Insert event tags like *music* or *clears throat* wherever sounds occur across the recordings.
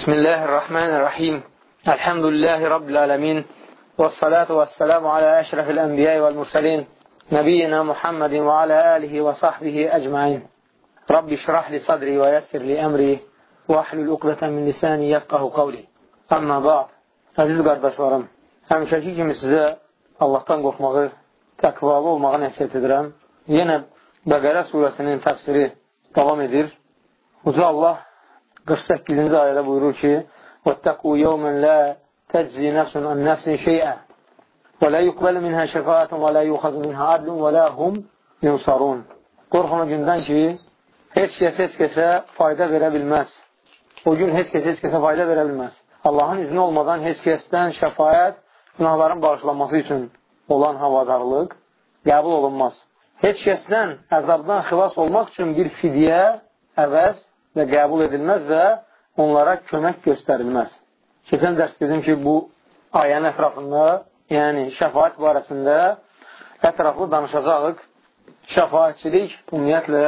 بسم الله الرحمن الرحيم. الحمد لله رب العالمين والصلاة والسلام على أشرف الأنبياء والمرسلين نبينا محمد وعلى آله وصحبه أجمعين. رب شرح لصدري ويسر لأمري وحل الأقبة من لساني يفقه قولي. أما بعض عزيز قردشورم هم شاكي كم سزا الله تنقو خمغي تكوالو مغنى سيتدرام ينب بقرة سورة سنين تفسيري قوام edir. Uca Allah 48-ci ayədə buyurur ki, وَاتَّقُوا يَوْمًا لَا تَجْزِي نَفْسٌ عَنْ نَفْسٍ شَيْئًا وَلَا يُقْبَلُ مِنْهَا شَفَاعَةٌ وَلَا يُؤْخَذُ مِنْهَا عَدْلٌ وَلَا هُمْ يُنْصَرُونَ Qorxun o gündən ki, heç kəs heç kəsə fayda verə bilməz. O gün heç kəs heç kəsə fayda verə bilməz. Allahın izni olmadan heç kəsdən şəfayət günahların bağışlanması üçün olan havadarlıq qəbul olunmaz. Heç kəsdən əzabdan xilas olmaq üçün bir fidyə, əvəz və qəbul edilməz və onlara kömək göstərilməz. Keçən dərs dedim ki, bu ayənin ətrafında, yəni şəfaət barəsində ətraflı danışacağıq. Şəfaətçilik ümumiyyətlə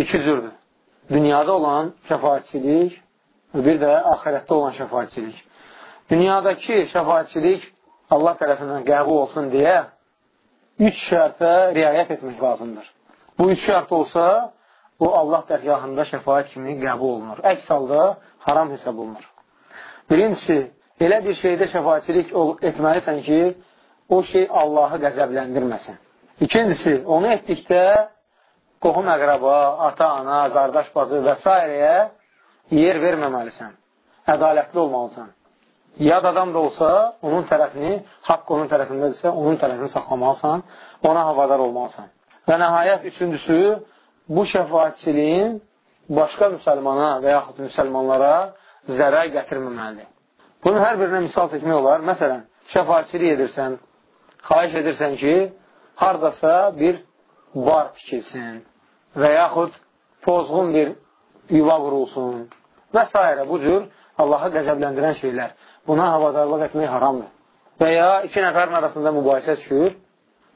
iki cürdür. Dünyada olan şəfaətçilik və bir də axirətdə olan şəfaətçilik. Dünyadakı şəfaətçilik Allah tərəfindən qəbul olsun deyə üç şərtə riayət etmək lazımdır. Bu üç şərt olsa, o Allah dərgahında şəfaət kimi qəbul olunur. Əks halda haram hesab olunur. Birincisi, elə bir şeydə şəfaətçilik etməlisən ki, o şey Allahı qəzəbləndirməsin. İkincisi, onu etdikdə qohum əqraba, ata, ana, qardaş, bacı və s. yer verməməlisən. Ədalətli olmalısan. Yad adam da olsa, onun tərəfini, haqq onun tərəfindədirsə, onun tərəfini saxlamalısan, ona havadar olmalısan. Və nəhayət üçüncüsü, bu şəfaatçiliyin başqa müsəlmana və yaxud müsəlmanlara zərər gətirməməlidir. Bunun hər birinə misal çəkmək olar. Məsələn, şəfaatçilik edirsən, xaiş edirsən ki, haradasa bir bar tikilsin və yaxud pozğun bir yuva qurulsun və s. Bu cür Allaha qəzəbləndirən şeylər. Buna havadarlıq etmək haramdır. Və ya iki nəfərin arasında mübahisə düşür.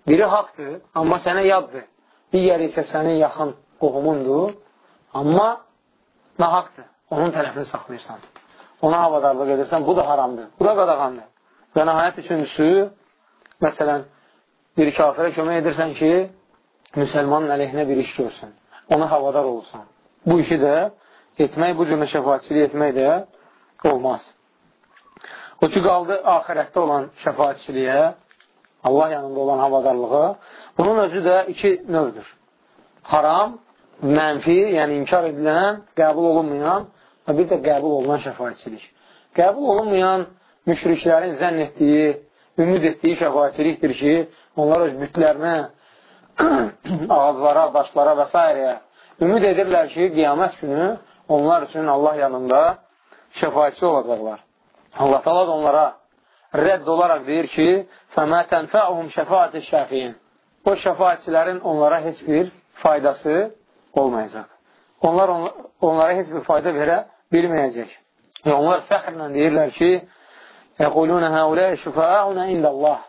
Biri haqdır, amma sənə yaddır. Digəri isə sənin yaxın qohumundur, amma nahaqdır. Onun tərəfini saxlayırsan. Ona havadarlıq edirsən, bu da haramdır. Bu da qadağandır. Və nəhayət üçüncüsü, məsələn, bir kafirə kömək edirsən ki, müsəlmanın əleyhinə bir iş görsün. Ona havadar olursan. Bu işi də etmək, bu cürlə şəfaatçilik etmək də olmaz. O ki, qaldı ahirətdə olan şəfaatçiliyə, Allah yanında olan havadarlığa. Bunun özü də iki növdür. Haram mənfi, yəni inkar edilən, qəbul olunmayan və bir də qəbul olunan şəfaətçilik. Qəbul olunmayan müşriklərin zənn etdiyi, ümid etdiyi şəfaətçilikdir ki, onlar öz bütlərinə, *clears throat* ağızlara, daşlara və s. ümid edirlər ki, qiyamət günü onlar üçün Allah yanında şəfaətçi olacaqlar. Allah da onlara rədd olaraq deyir ki, فَمَا تَنْفَعُهُمْ شَفَاَةِ الشَّافِينَ O şəfaətçilərin onlara heç bir faydası olmayacaq. Onlar on onlara heç bir fayda verə bilməyəcək. Və onlar fəxrlə deyirlər ki, Yəqulunə həulə şüfəəunə indəllah.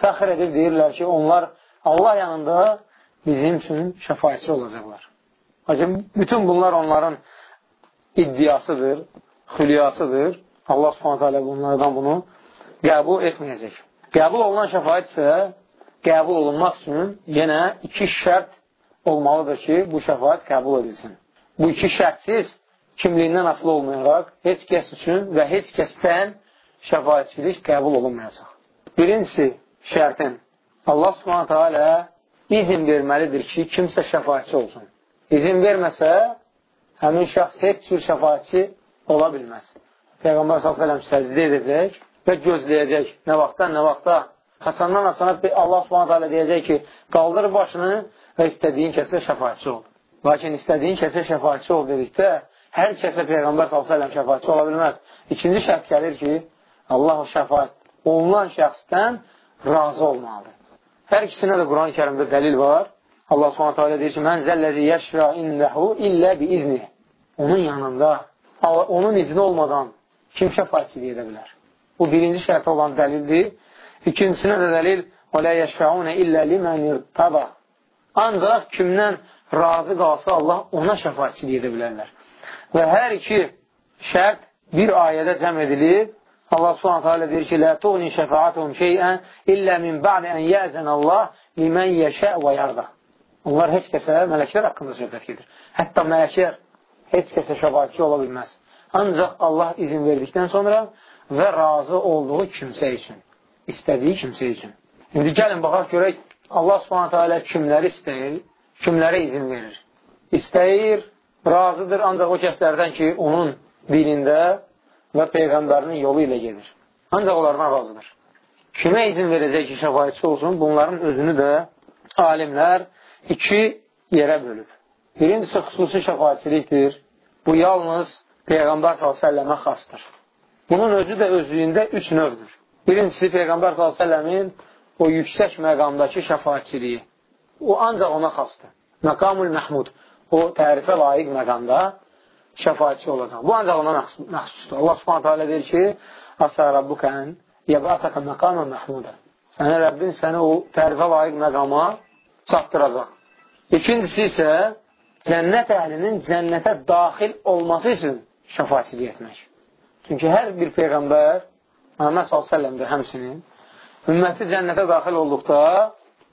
Fəxr edib deyirlər ki, onlar Allah yanında bizim üçün şəfayətçi olacaqlar. Lakin bütün bunlar onların iddiasıdır, xülyasıdır. Allah subhanətə alə bunlardan bunu qəbul etməyəcək. Qəbul olunan şəfayət isə qəbul olunmaq üçün yenə iki şərt olmalıdır ki, bu şəfaət qəbul edilsin. Bu iki şərtsiz kimliyindən asılı olmayaraq heç kəs üçün və heç kəsdən şəfaətçilik qəbul olunmayacaq. Birincisi şərtin Allah subhanətə alə izin verməlidir ki, kimsə şəfaətçi olsun. İzin verməsə, həmin şəxs heç cür şəfaətçi ola bilməz. Peyğəmbər s.ə.v səcdə edəcək və gözləyəcək. Nə vaxtdan, nə vaxta Haçandan haçana Allah subhanət hələ deyəcək ki, qaldır başını və istədiyin kəsə şəfayətçi ol. Lakin istədiyin kəsə şəfayətçi ol dedikdə, hər kəsə Peyğəmbər s.ə.v şəfayətçi ola bilməz. İkinci şərt gəlir ki, Allah o şəfayət olunan şəxsdən razı olmalıdır. Hər ikisinə də Quran-ı kərimdə dəlil var. Allah subhanət hələ deyir ki, mən zəlləzi yəşrə indəhu illə bi izni. Onun yanında, onun izni olmadan kim şəfayətçilik edə bilər? Bu birinci şərtə olan dəlildir. İkincisinə də dəlil وَلَا يَشْفَعُونَ إِلَّا لِمَنْ يَرْتَضَى Ancaq kimdən razı qalsa Allah ona şəfaatçilik edə bilərlər. Və hər iki şərt bir ayədə cəm edilib, Allah subhanətə alə deyir ki, Lə tuğni şəfaatuhum şeyən illə min ba'də ən yəzən Allah limən yəşə və yarda. Onlar heç kəsə mələklər haqqında söhbət gedir. Hətta mələklər heç kəsə şəfaatçı ola bilməz. Ancaq Allah izin verdikdən sonra və razı olduğu kimsə üçün, istədiyi kimsə üçün. İndi gəlin, baxaq görək, Allah subhanətə alə kimləri istəyir, kimlərə izin verir. İstəyir, razıdır ancaq o kəslərdən ki, onun dinində və Peyğəmbərinin yolu ilə gedir. Ancaq onlardan razıdır. Kimə izin verəcək ki, şəfayətçi olsun? Bunların özünü də alimlər iki yerə bölüb. Birincisi xüsusi şəfayətçilikdir. Bu yalnız Peyğəmbər s.ə.və xastır. Bunun özü də özlüyündə üç növdür. Birincisi Peyğəmbər s.ə.v-in o yüksək məqamdakı şəfayətçiliyi. O ancaq ona xastır. Məqamul Məhmud. O tərifə layiq məqamda şəfaatçi olacaq. Bu ancaq ona məxsusdur. Allah subhanətə alə deyir ki, Asa Rabbukən yəbəsəkə məqamə məhmudə. Sənə Rəbbin səni o tərifə layiq məqama çatdıracaq. İkincisi isə cənnət əhlinin cənnətə daxil olması üçün şəfaatçilik etmək. Çünki hər bir Peyğəmbər Məhəmməd s.ə.vdir həmsinin ümməti cənnətə daxil olduqda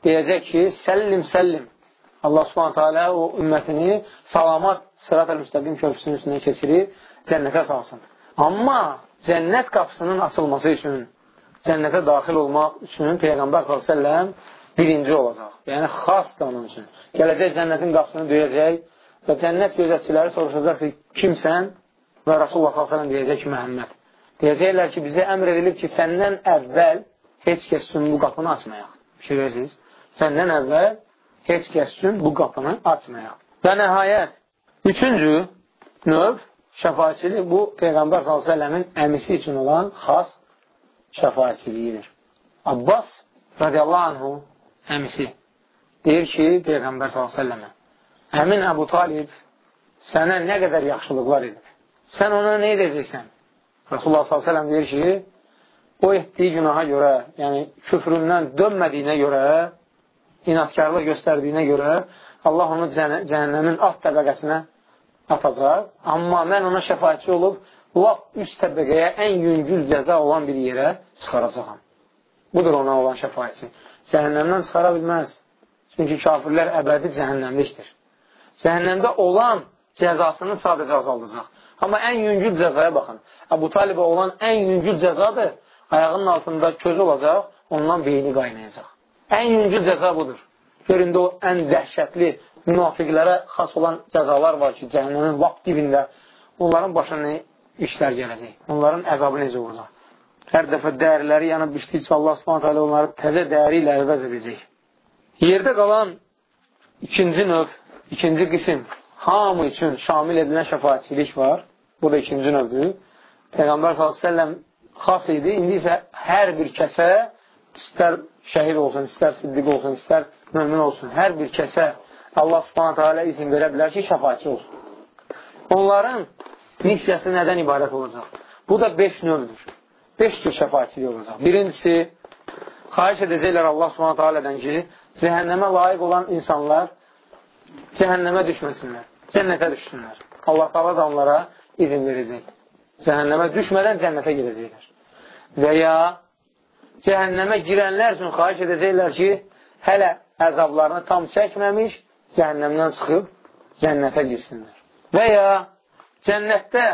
deyəcək ki, səllim, səllim Allah subhanətə alə o ümmətini salamat sırat-ül müstəqim körpüsünün üstündən keçirib cənnətə salsın. Amma cənnət qapısının açılması üçün, cənnətə daxil olmaq üçün Peyğəmbər s.ə.v birinci olacaq. Yəni, xas da onun üçün. Gələcək cənnətin qapısını döyəcək və cənnət gözətçiləri soruşacaq ki, kimsən? Və Rasulullah s.ə.v deyəcək ki, Məhəmməd. Deyəcəklər ki, bizə əmr edilib ki, səndən əvvəl heç kəs üçün bu qapını açmayaq. Fikirlərsiniz? Səndən əvvəl heç kəs üçün bu qapını açmayaq. Və nəhayət, üçüncü növ şəfaatçilik bu Peyğəmbər s.ə.v-in əmisi üçün olan xas şəfaatçiliyidir. Abbas radiyallahu anhu əmisi deyir ki, Peyğəmbər s.ə.və Əmin Əbu Talib sənə nə qədər yaxşılıqlar edib. Sən ona nə edəcəksən? Rasulullah s.ə.v deyir ki, o etdiyi günaha görə, yəni küfründən dönmədiyinə görə inatkarlıq göstərdiyinə görə Allah onu cəhənnəmin alt təbəqəsinə atacaq. Amma mən ona şəfayətçi olub, lap üst təbəqəyə ən yüngül cəza olan bir yerə çıxaracaqam. Budur ona olan şəfayətçi. Cəhənnəmdən çıxara bilməz. Çünki kafirlər əbədi cəhənnəmlikdir. Cəhənnəmdə olan cəzasını sadəcə azaldacaq. Amma ən yüngül cəzaya baxın. Əbu Talibə olan ən yüngül cəzadır. Ayağının altında köz olacaq, ondan beyni qaynayacaq. Ən yüngül cəza budur. Göründə o ən dəhşətli münafiqlərə xas olan cəzalar var ki, cəhənnəmin vaxt dibində onların başına nə işlər gələcək. Onların əzabı necə olacaq. Hər dəfə dəyərləri yanıb düşdükcə Allah subhanət hələ onları təzə dəyəri ilə əvəz edəcək. Yerdə qalan ikinci növ, ikinci qism hamı üçün şamil edilən şəfaatçilik var. Bu da ikinci növdür. Peyğəmbər s.ə.v xas idi. İndi isə hər bir kəsə istər şəhid olsun, istər siddiq olsun, istər mömin olsun, hər bir kəsə Allah subhanətə alə izin verə bilər ki, şəfaatçı olsun. Onların missiyası nədən ibarət olacaq? Bu da 5 növdür. 5 tür şəfaatçilik olacaq. Birincisi, xahiş edəcəklər Allah subhanətə alədən ki, cəhənnəmə layiq olan insanlar cəhənnəmə düşməsinlər, cənnətə düşsünlər. Allah taala da onlara izin verəcək. Cəhənnəmə düşmədən cənnətə gedəcəklər. Və ya cəhənnəmə girənlər üçün xahiş edəcəklər ki, hələ əzablarını tam çəkməmiş, cəhənnəmdən çıxıb cənnətə girsinlər. Və ya cənnətdə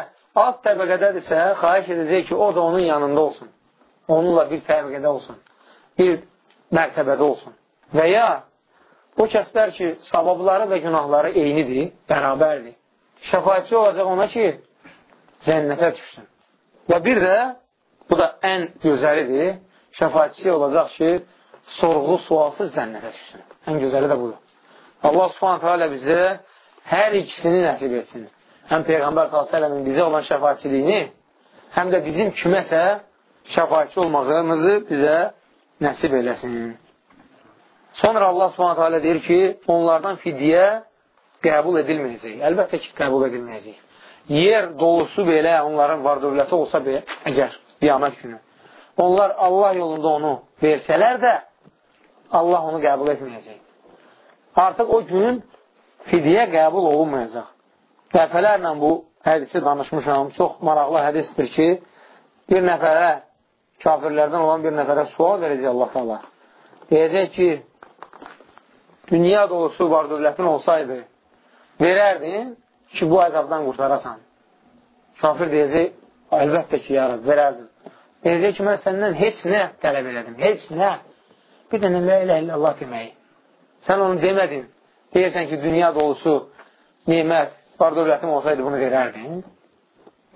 alt təbəqədədirsə, xahiş edəcək ki, o da onun yanında olsun. Onunla bir təbəqədə olsun. Bir mərtəbədə olsun. Və ya o kəslər ki, savabları və günahları eynidir, bərabərdir. Şəfayətçi olacaq ona ki, cənnətə düşsün. Və bir də, bu da ən gözəlidir, şəfaatçi olacaq ki, sorğu sualsız cənnətə düşsün. Ən gözəli də budur. Allah subhanətə alə bizə hər ikisini nəsib etsin. Həm Peyğəmbər s.ə.v-in bizə olan şəfaatçiliyini, həm də bizim kiməsə şəfaatçi olmağımızı bizə nəsib eləsin. Sonra Allah subhanətə alə deyir ki, onlardan fidyə qəbul edilməyəcək. Əlbəttə ki, qəbul edilməyəcək. Yer dolusu belə onların var dövləti olsa belə, əgər qiyamət günü onlar Allah yolunda onu versələr də, Allah onu qəbul etməyəcək. Artıq o gün fidyə qəbul olunmayacaq. Dəfələrlə bu hədisi danışmışam. Çox maraqlı hədisdir ki, bir nəfərə, kafirlərdən olan bir nəfərə sual verəcək Allah Allah. Deyəcək ki, dünya dolusu var dövlətin olsaydı, verərdin ki, bu əzabdan qurtarasan. Kafir deyəcək, əlbəttə ki, yarab, verərdin. Deyəcək ki, mən səndən heç nə tələb elədim, heç nə. Bir dənə lə ilə illallah deməyi. Sən onu demədin. Deyirsən ki, dünya dolusu nimət, var dövlətim olsaydı bunu verərdin.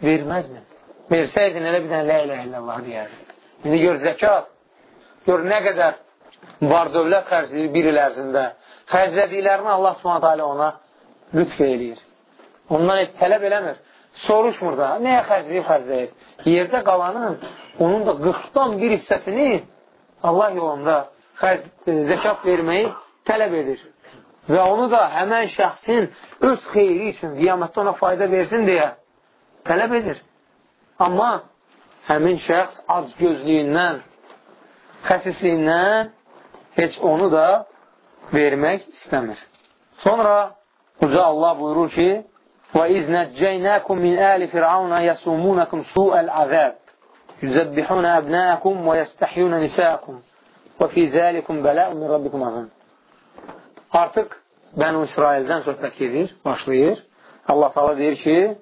Verməzdin. Versəydin, elə bir dənə lə ilə illallah deyərdin. İndi gör zəkat, gör nə qədər var dövlət xərcləyir bir il ərzində. Xərclədiklərini Allah subhanətə alə ona lütf eləyir. Ondan heç tələb eləmir. Soruşmur da, nəyə xərcləyib, xərcləyib. Yerdə qalanın, onun da 40-dan bir hissəsini Allah yolunda xərc, zəkat verməyi tələb edir. Və onu da həmən şəxsin öz xeyri üçün qiyamətdə ona fayda versin deyə tələb edir. Amma həmin şəxs ac gözlüyündən, xəsisliyindən heç onu da vermək istəmir. Sonra Uca Allah buyurur ki, وَإِذْ نَجَّيْنَاكُمْ مِنْ آلِ فِرْعَوْنَ يَسُومُونَكُمْ سُوءَ الْعَذَابِ يُزَبِّحُونَ أَبْنَاءَكُمْ وَيَسْتَحْيُونَ نِسَاءَكُمْ وَفِي ذَلِكُمْ بَلَاءٌ مِنْ رَبِّكُمْ عَظِيمٌ Artıq Bənu İsraildən söhbət gedir, başlayır. Allah Taala deyir ki,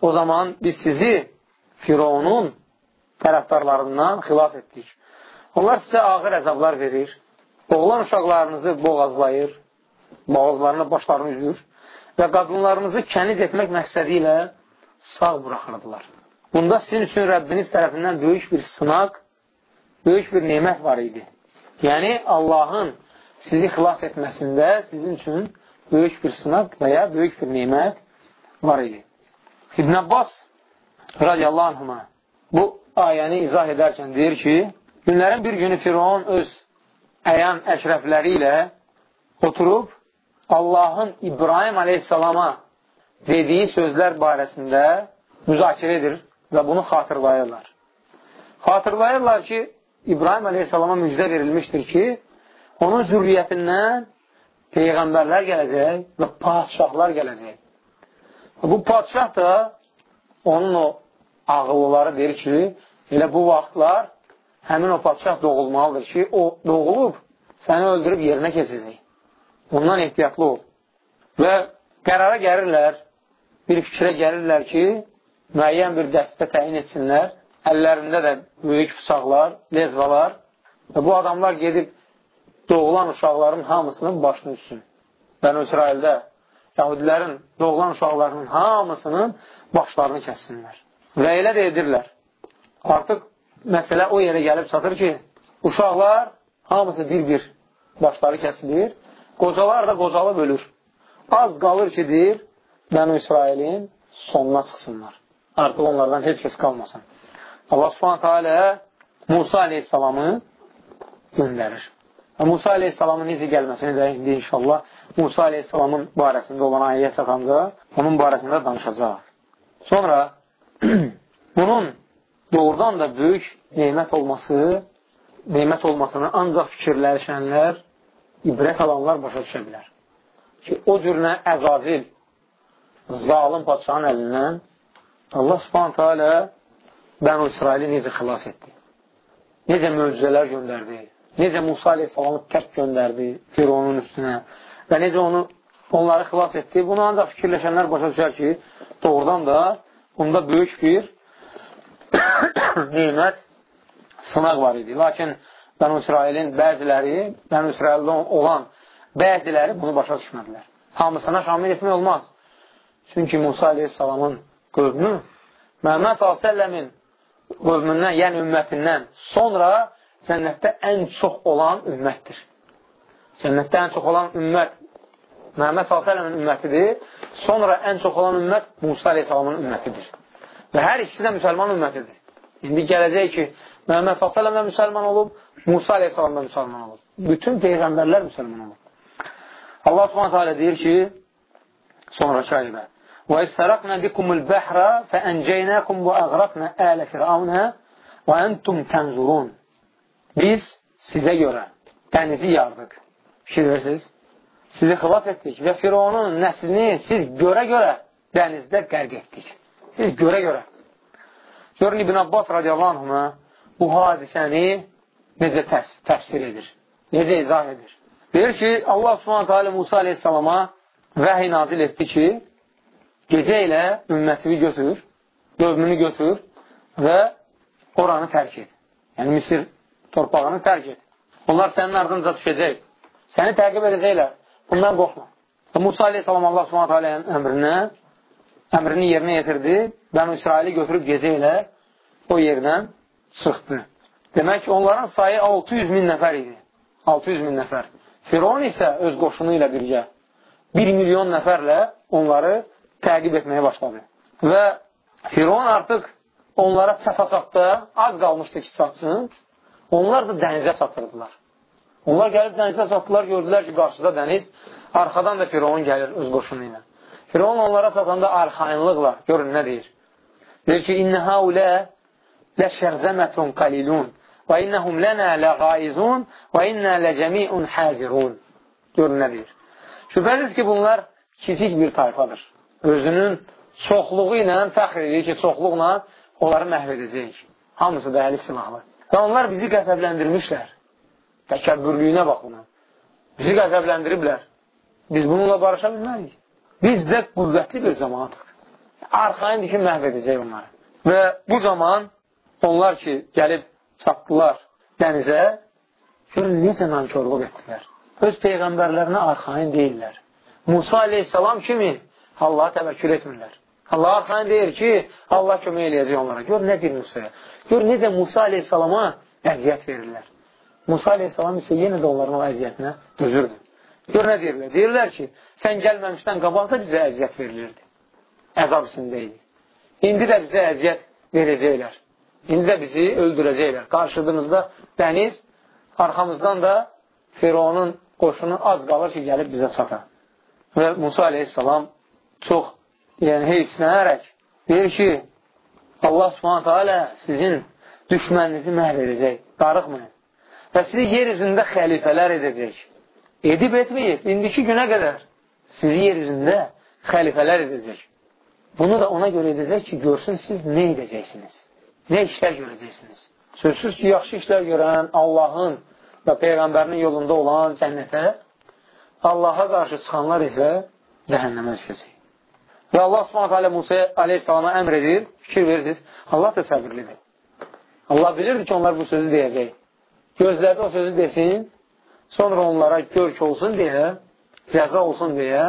o zaman biz sizi Fironun tərəfdarlarından xilas etdik. Onlar sizə ağır əzablar verir. Oğlan uşaqlarınızı boğazlayır, boğazlarına başlarını üzür və qadınlarınızı kəniz etmək məqsədi ilə sağ buraxırdılar. Bunda sizin üçün Rəbbiniz tərəfindən böyük bir sınaq, böyük bir nemət var idi. Yəni, Allahın sizi xilas etməsində sizin üçün böyük bir sınaq və ya böyük bir nimət var idi. İbn Abbas radiyallahu anhuma bu ayəni izah edərkən deyir ki, günlərin bir günü Firon öz əyan əşrəfləri ilə oturub Allahın İbrahim aleyhissalama dediyi sözlər barəsində müzakirə edir və bunu xatırlayırlar. Xatırlayırlar ki, İbrahim aleyhissalama müjdə verilmişdir ki, onun zürriyyətindən peyğəmbərlər gələcək və padişahlar gələcək. Bu padişah da onun o ağıllıları deyir ki, elə bu vaxtlar həmin o padişah doğulmalıdır ki, o doğulub səni öldürüb yerinə keçəcək. Ondan ehtiyatlı ol. Və qərara gəlirlər, bir fikrə gəlirlər ki, müəyyən bir dəstə təyin etsinlər, əllərində də böyük bıçaqlar, lezvalar və bu adamlar gedib doğulan uşaqların hamısının başını üssün. Bəni İsraildə Yahudilərin doğulan uşaqlarının hamısının başlarını kəssinlər. Və elə də edirlər. Artıq məsələ o yerə gəlib çatır ki, uşaqlar hamısı bir-bir başları kəsilir, qocalar da qocalıb ölür. Az qalır ki, deyir, Bəni İsrailin sonuna çıxsınlar. Artıq onlardan heç kəs qalmasın. Allah subhanətə alə Musa aleyhissalamı göndərir. Musa aleyhissalamın necə gəlməsini də indi inşallah Musa aleyhissalamın barəsində olan ayəyə çatanda onun barəsində danışacaq. Sonra *clears throat* bunun doğrudan da böyük neymət olması, neymət olmasını ancaq fikirləşənlər, ibrət alanlar başa düşə bilər. Ki, o cürünə əzazil, zalim patşanın əlindən Allah subhanətə alə Bənu İsraili necə xilas etdi? Necə möcüzələr göndərdi? necə Musa aleyhissalamı tək göndərdi Fironun üstünə və necə onu onları xilas etdi. Bunu ancaq fikirləşənlər başa düşər ki, doğrudan da bunda böyük bir *coughs* nimət sınaq var idi. Lakin Bənu İsrailin bəziləri, Bənu İsraildə olan bəziləri bunu başa düşmədilər. Hamısına şamil etmək olmaz. Çünki Musa aleyhissalamın qövmü Məhəmməd s.ə.v-in qövmündən, yəni ümmətindən sonra cənnətdə ən çox olan ümmətdir. Cənnətdə ən çox olan ümmət Məhəmməd s.ə.v-in ümmətidir. Sonra ən çox olan ümmət Musa aleyhissalamın ümmətidir. Və hər ikisi də müsəlman ümmətidir. İndi gələcək ki, Məhəmməd s.ə.v də müsəlman olub, Musa aleyhissalam da müsəlman olub. Bütün peyğəmbərlər müsəlman olub. Allah s.ə.v deyir ki, sonraki ayədə وَاِسْتَرَقْنَا بِكُمُ الْبَحْرَ فَأَنْجَيْنَاكُمْ وَأَغْرَقْنَا آلَ فِرْعَوْنَ وَأَنْتُمْ تَنْزُرُونَ Biz sizə görə dənizi yardıq. Fikir verirsiniz? Sizi xilas etdik və Fironun nəslini siz görə-görə dənizdə qərq etdik. Siz görə-görə. Görün, İbn Abbas radiyallahu anhına bu hadisəni necə təs təfsir edir, necə izah edir. Deyir ki, Allah subhanətə alə Musa aleyhissalama vəhiy nazil etdi ki, gecə ilə ümmətini götür, qövmünü götür və oranı tərk et. Yəni, Misir torpağını tərk et. Onlar sənin ardınca düşəcək. Səni təqib edəcəklər. Bundan qorxma. Musa aleyhissalam Allah subhanətə alənin əmrinə, əmrini yerinə yetirdi. Bənu İsraili götürüb gecə ilə o yerdən çıxdı. Demək ki, onların sayı 600 min nəfər idi. 600 min nəfər. Firon isə öz qoşunu ilə birgə 1 milyon nəfərlə onları təqib etməyə başladı. Və Firon artıq onlara çata-çatda az qalmışdı ki, çatsın. Onlar da dənizə çatırdılar. Onlar gəlib dənizə çatdılar, gördülər ki, qarşıda dəniz, arxadan da Firon gəlir öz qoşunu ilə. Firon onlara çatanda arxayınlıqla, görün nə deyir. Deyir ki, İnnə haulə ləşərzəmətun qalilun və innəhum lənə ləqaizun və innə ləcəmiun həzirun. Görün nə deyir. Şübhəsiz ki, bunlar kiçik bir tayfadır. Özünün çoxluğu ilə fəxr edir ki, çoxluqla onları məhv edəcək. Hamısı da əli silahlı. Və onlar bizi qəzəbləndirmişlər. Təkəbbürlüyünə bax buna. Bizi qəzəbləndiriblər. Biz bununla barışa bilmərik. Biz də qüvvətli bir zamanatıq. Arxayındır ki, məhv edəcək onları. Və bu zaman onlar ki, gəlib çatdılar dənizə, görün, necə nankörlük etdilər. Öz peyğəmbərlərinə arxayın deyirlər. Musa aleyhissalam kimi Allaha təvəkkül etmirlər. Allah arxayın deyir ki, Allah kömək eləyəcək onlara. Gör, nə deyir Musaya? Gör, necə Musa aleyhissalama əziyyət verirlər. Musa aleyhissalam isə yenə də onların o əziyyətinə dözürdü. Gör, nə deyirlər? Deyirlər ki, sən gəlməmişdən qabaq da bizə əziyyət verilirdi. Əzab içində idi. İndi də bizə əziyyət verəcəklər. İndi də bizi öldürəcəklər. Qarşıdığımızda dəniz, arxamızdan da Fironun qoşunu az qalır ki, gəlib bizə çata. Və Musa aleyhissalam çox yəni, heyfsinərək deyir ki, Allah subhanətə alə sizin düşməninizi məhv edəcək, darıqmayın. Və sizi yer üzündə xəlifələr edəcək. Edib etməyib, indiki günə qədər sizi yer üzündə xəlifələr edəcək. Bunu da ona görə edəcək ki, görsün siz nə edəcəksiniz, nə işlər görəcəksiniz. Sözsüz ki, yaxşı işlər görən Allahın və Peyğəmbərinin yolunda olan cənnətə, Allaha qarşı çıxanlar isə cəhənnəmə düşəcək. Və Allah subhanətə alə Musa aleyhissalama əmr edir, fikir verirsiniz, Allah da səbirlidir. Allah bilirdi ki, onlar bu sözü deyəcək. Gözlədi o sözü desin, sonra onlara görk olsun deyə, cəza olsun deyə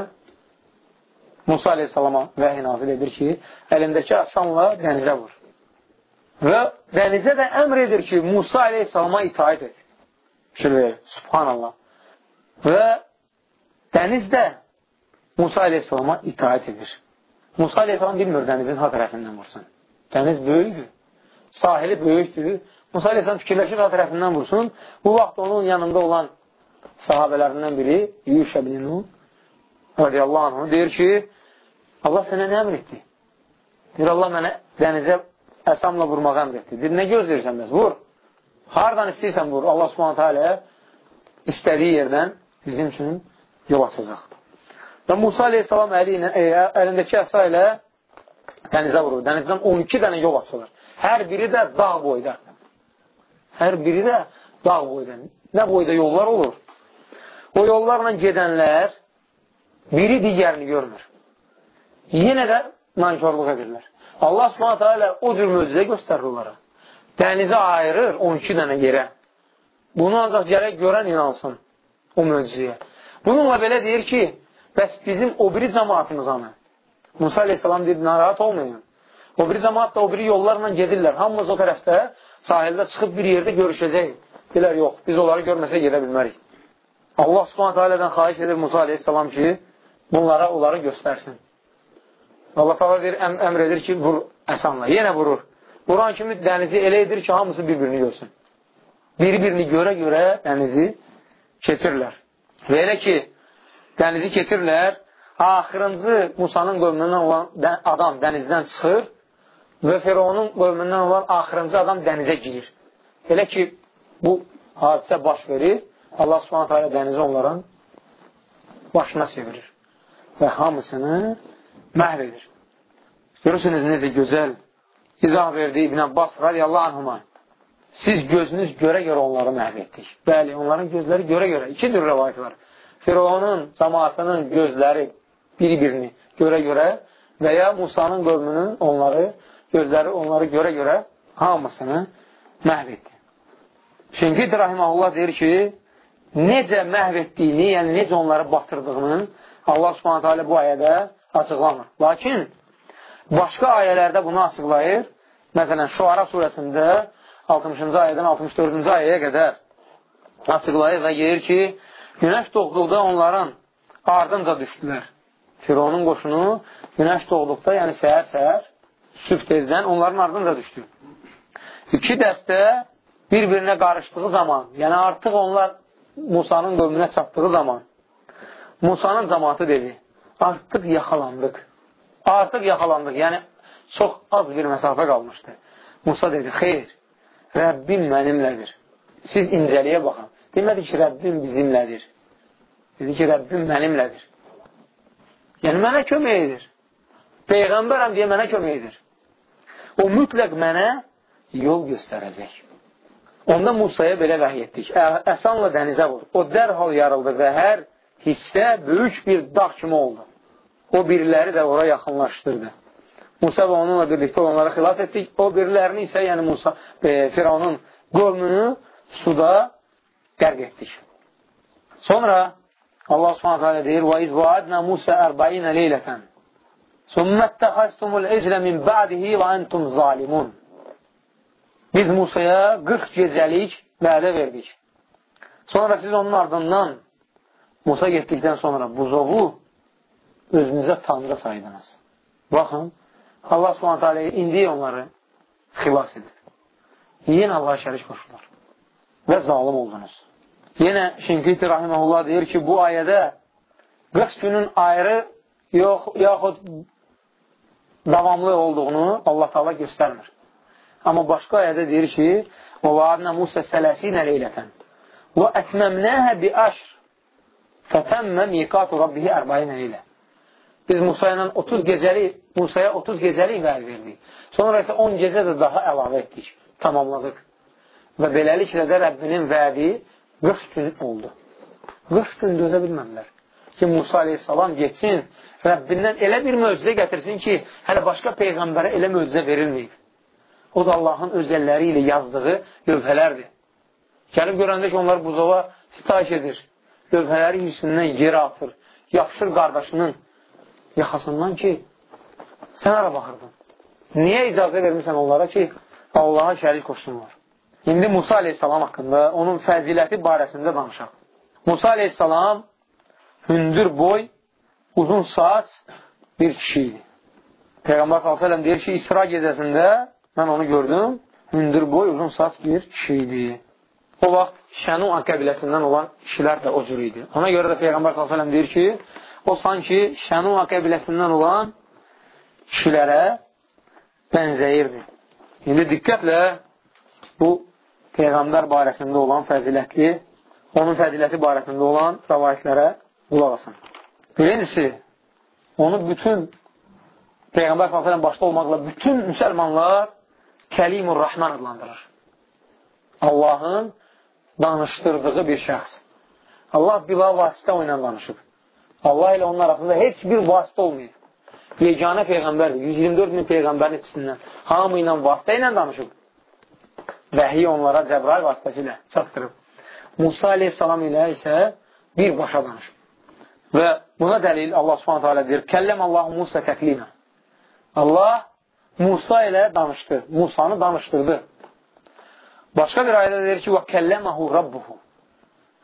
Musa aleyhissalama vəhiy nazil edir ki, əlindəki asanla dənizə vur. Və dənizə də əmr edir ki, Musa aleyhissalama itaət et. Fikir verir, subhanallah. Və dəniz də Musa aleyhissalama itaət edir. Musa aleyhissalam bilmir dənizin ha tərəfindən vursun. Dəniz böyükdür, sahili böyükdür. Musa aleyhissalam fikirləşir ha tərəfindən vursun. Bu vaxt onun yanında olan sahabələrindən biri, Yuşə bin Nun, radiyallahu anh, deyir ki, Allah sənə nə əmr etdi? Deyir, Allah mənə dənizə əsamla vurmağı əmr etdi. Deyir, nə gözləyirsən bəs? Vur. Hardan istəyirsən vur. Allah subhanətə alə istədiyi yerdən bizim üçün yol açacaq. Və Musa aleyhissalam əli ilə, e, əlindəki əsa ilə dənizə vurur. Dənizdən 12 dənə yol açılır. Hər biri də dağ boyda. Hər biri də dağ boyda. Nə boyda yollar olur? O yollarla gedənlər biri digərini görmür. Yenə də nankörlük edirlər. Allah subhanətə alə o cür möcüzə göstərir onlara. Dənizi ayırır 12 dənə yerə. Bunu ancaq gərək görən inansın o möcüzəyə. Bununla belə deyir ki, Bəs bizim o biri cəmaatımız anı? Musa aleyhissalam deyir, narahat olmayın. O biri cəmaat da o biri yollarla gedirlər. Hamımız o tərəfdə sahildə çıxıb bir yerdə görüşəcək. Deyirlər, yox, biz onları görməsə gedə bilmərik. Allah subhanətə alədən xaiş edir Musa aleyhissalam ki, bunlara onları göstərsin. Allah taala deyir, əm əmr edir ki, vur əsanla. Yenə vurur. Vuran kimi dənizi elə edir ki, hamısı bir-birini görsün. Bir-birini görə-görə dənizi keçirlər. Və elə ki, dənizi keçirlər, axırıncı Musanın qövmündən olan adam dənizdən çıxır və Fironun qövmündən olan axırıncı adam dənizə girir. Elə ki, bu hadisə baş verir, Allah subhanət hələ dənizi onların başına çevirir və hamısını məhv edir. Görürsünüz necə gözəl izah verdi İbn Abbas radiyallahu anhuma. Siz gözünüz görə-görə onları məhv etdik. Bəli, onların gözləri görə-görə. İki cür rəvayət var. Firavunun cəmaatının gözləri bir-birini görə-görə və ya Musanın qövmünün onları, gözləri onları görə-görə hamısını məhv etdi. Çünki Rahiməhullah deyir ki, necə məhv etdiyini, yəni necə onları batırdığını Allah subhanətə alə bu ayədə açıqlamır. Lakin başqa ayələrdə bunu açıqlayır. Məsələn, Şuara surəsində 60-cı ayədən 64-cü ayəyə qədər açıqlayır və deyir ki, günəş doğduqda onların ardınca düşdülər. Fironun qoşunu günəş doğduqda, yəni səhər-səhər, sübh tezdən onların ardınca düşdü. İki dəstə bir-birinə qarışdığı zaman, yəni artıq onlar Musanın qövmünə çatdığı zaman Musanın cəmatı dedi, artıq yaxalandıq. Artıq yaxalandıq, yəni çox az bir məsafə qalmışdı. Musa dedi, xeyr, Rəbbim mənimlədir. Siz incəliyə baxın. Demədi ki, Rəbbim bizimlədir. Dedi ki, Rəbbim mənimlədir. Yəni, mənə kömək edir. Peyğəmbərəm deyə mənə kömək edir. O mütləq mənə yol göstərəcək. Onda Musaya belə vəhiy etdik. Əsanla dənizə vur. O dərhal yarıldı və hər hissə böyük bir dağ kimi oldu. O biriləri də ora yaxınlaşdırdı. Musa və onunla birlikdə onları xilas etdik. O birilərini isə, yəni Musa, e, Firavunun qövmünü suda qərq etdik. Sonra Allah subhanət hələ deyir, وَاِذْ وَعَدْنَا مُوسَى أَرْبَعِينَ لَيْلَةً ثُمَّ اتَّخَسْتُمُ الْعِجْلَ مِنْ بَعْدِهِ وَأَنْتُمْ ظَالِمُونَ Biz Musaya 40 gecəlik vədə verdik. Sonra siz onun ardından Musa getdikdən sonra buzovu özünüzə tanrı saydınız. Baxın, Allah subhanətə alə indi onları xilas edir. Yenə Allah şərik qoşulur və zalim oldunuz. Yenə Şinkiti Rahiməhullah deyir ki, bu ayədə 40 günün ayrı yox, yaxud davamlı olduğunu Allah Taala göstərmir. Amma başqa ayədə deyir ki, "Və va'adna Musa 30 leylatan və etmemnaha bi ashr fətamma miqatu rabbih 40 leylə." Biz Musa ilə 30 gecəlik Musaya 30 gecəlik vəd verdik. Sonra isə 10 gecə də daha əlavə etdik, tamamladıq. Və beləliklə də Rəbbinin vədi 40 gün oldu. 40 gün dözə bilmədilər ki, Musa aleyhissalam geçsin, Rəbbindən elə bir möcüzə gətirsin ki, hələ başqa Peyğəmbərə elə möcüzə verilməyib. O da Allahın öz əlləri ilə yazdığı lövhələrdir. Gəlib görəndə ki, onlar buzova sitayiş edir. Lövhələri hirsindən yerə atır. Yapışır qardaşının yaxasından ki, sən ara baxırdın. Niyə icazə vermirsən onlara ki, Allaha şərik qoşsunlar? İndi Musa aleyhissalam haqqında onun fəziləti barəsində danışaq. Musa aleyhissalam hündür boy, uzun saat bir kişi idi. Peyğəmbər s.ə.v deyir ki, İsra gecəsində mən onu gördüm, hündür boy, uzun saat bir kişi idi. O vaxt Şənua qəbiləsindən olan kişilər də o cür idi. Ona görə də Peyğəmbər s.ə.v deyir ki, o sanki Şənua qəbiləsindən olan kişilərə bənzəyirdi. İndi diqqətlə bu Peyğəmbər barəsində olan fəzilətli, onun fəziləti barəsində olan rəvayətlərə qulaq asın. Birincisi, onu bütün Peyğəmbər s.ə.v başda olmaqla bütün müsəlmanlar Kəlimur Rahman adlandırır. Allahın danışdırdığı bir şəxs. Allah bila vasitə o ilə danışıb. Allah ilə onun arasında heç bir vasitə olmayır. Yeganə Peyğəmbərdir. 124 min Peyğəmbərin içindən hamı ilə vasitə ilə danışıb vəhiy onlara Cəbrail vasitəsilə çatdırıb. Musa aleyhissalam ilə isə birbaşa danışıb. Və buna dəlil Allah subhanətə alə deyir, Kəlləm Allah Musa təklimə. Allah Musa ilə danışdı, Musanı danışdırdı. Başqa bir ayədə deyir ki, kəlləməhu rabbuhu.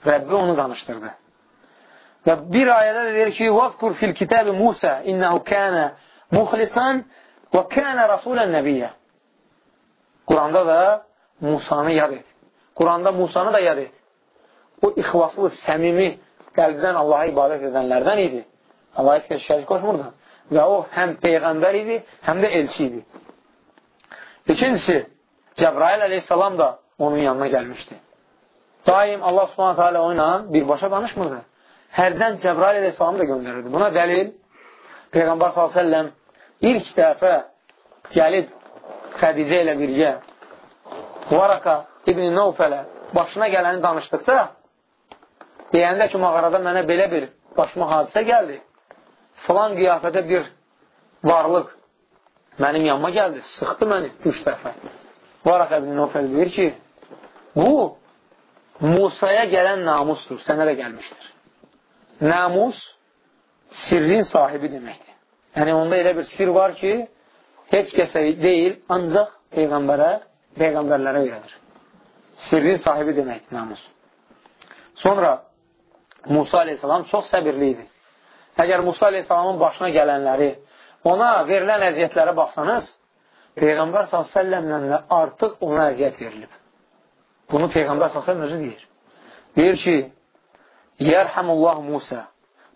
Rəbbi onu danışdırdı. Və bir ayədə deyir ki, fil kitəbi Musa innəhu kənə muxlisan və kənə rasulən nəbiyyə. Quranda da Musanı yad et. Quranda Musanı da yad et. O ixlaslı, səmimi, qəlbdən Allaha ibadət edənlərdən idi. Allah heç kəs şərik qoşmurdu. Və o həm Peyğəmbər idi, həm də elçi idi. İkincisi, Cəbrail əleyhissalam da onun yanına gəlmişdi. Daim Allah subhanətə alə o ilə birbaşa danışmırdı. Hərdən Cəbrail əleyhissalamı da göndərirdi. Buna dəlil Peyğəmbər s.ə.v ilk dəfə gəlib Xədicə ilə birgə Varaka İbn-i Nəufələ başına gələni danışdıqda deyəndə ki, mağarada mənə belə bir başıma hadisə gəldi. Filan qiyafətə bir varlıq mənim yanıma gəldi, sıxdı məni üç dəfə. Varaq əbn-i Nofəl deyir ki, bu Musaya gələn namusdur, sənə də gəlmişdir. Namus sirrin sahibi deməkdir. Yəni, onda elə bir sir var ki, heç kəsə deyil, ancaq Peyğəmbərə, Peyğəmbərlərə öyrənir. Sirrin sahibi deməkdir namus. Sonra Musa aleyhissalam çox səbirli idi. Əgər Musa aleyhissalamın başına gələnləri, ona verilən əziyyətlərə baxsanız, Peyğəmbər s.ə.v-lə artıq ona əziyyət verilib. Bunu Peyğəmbər s.ə.v özü deyir. Deyir ki, Yərhəmullah Musa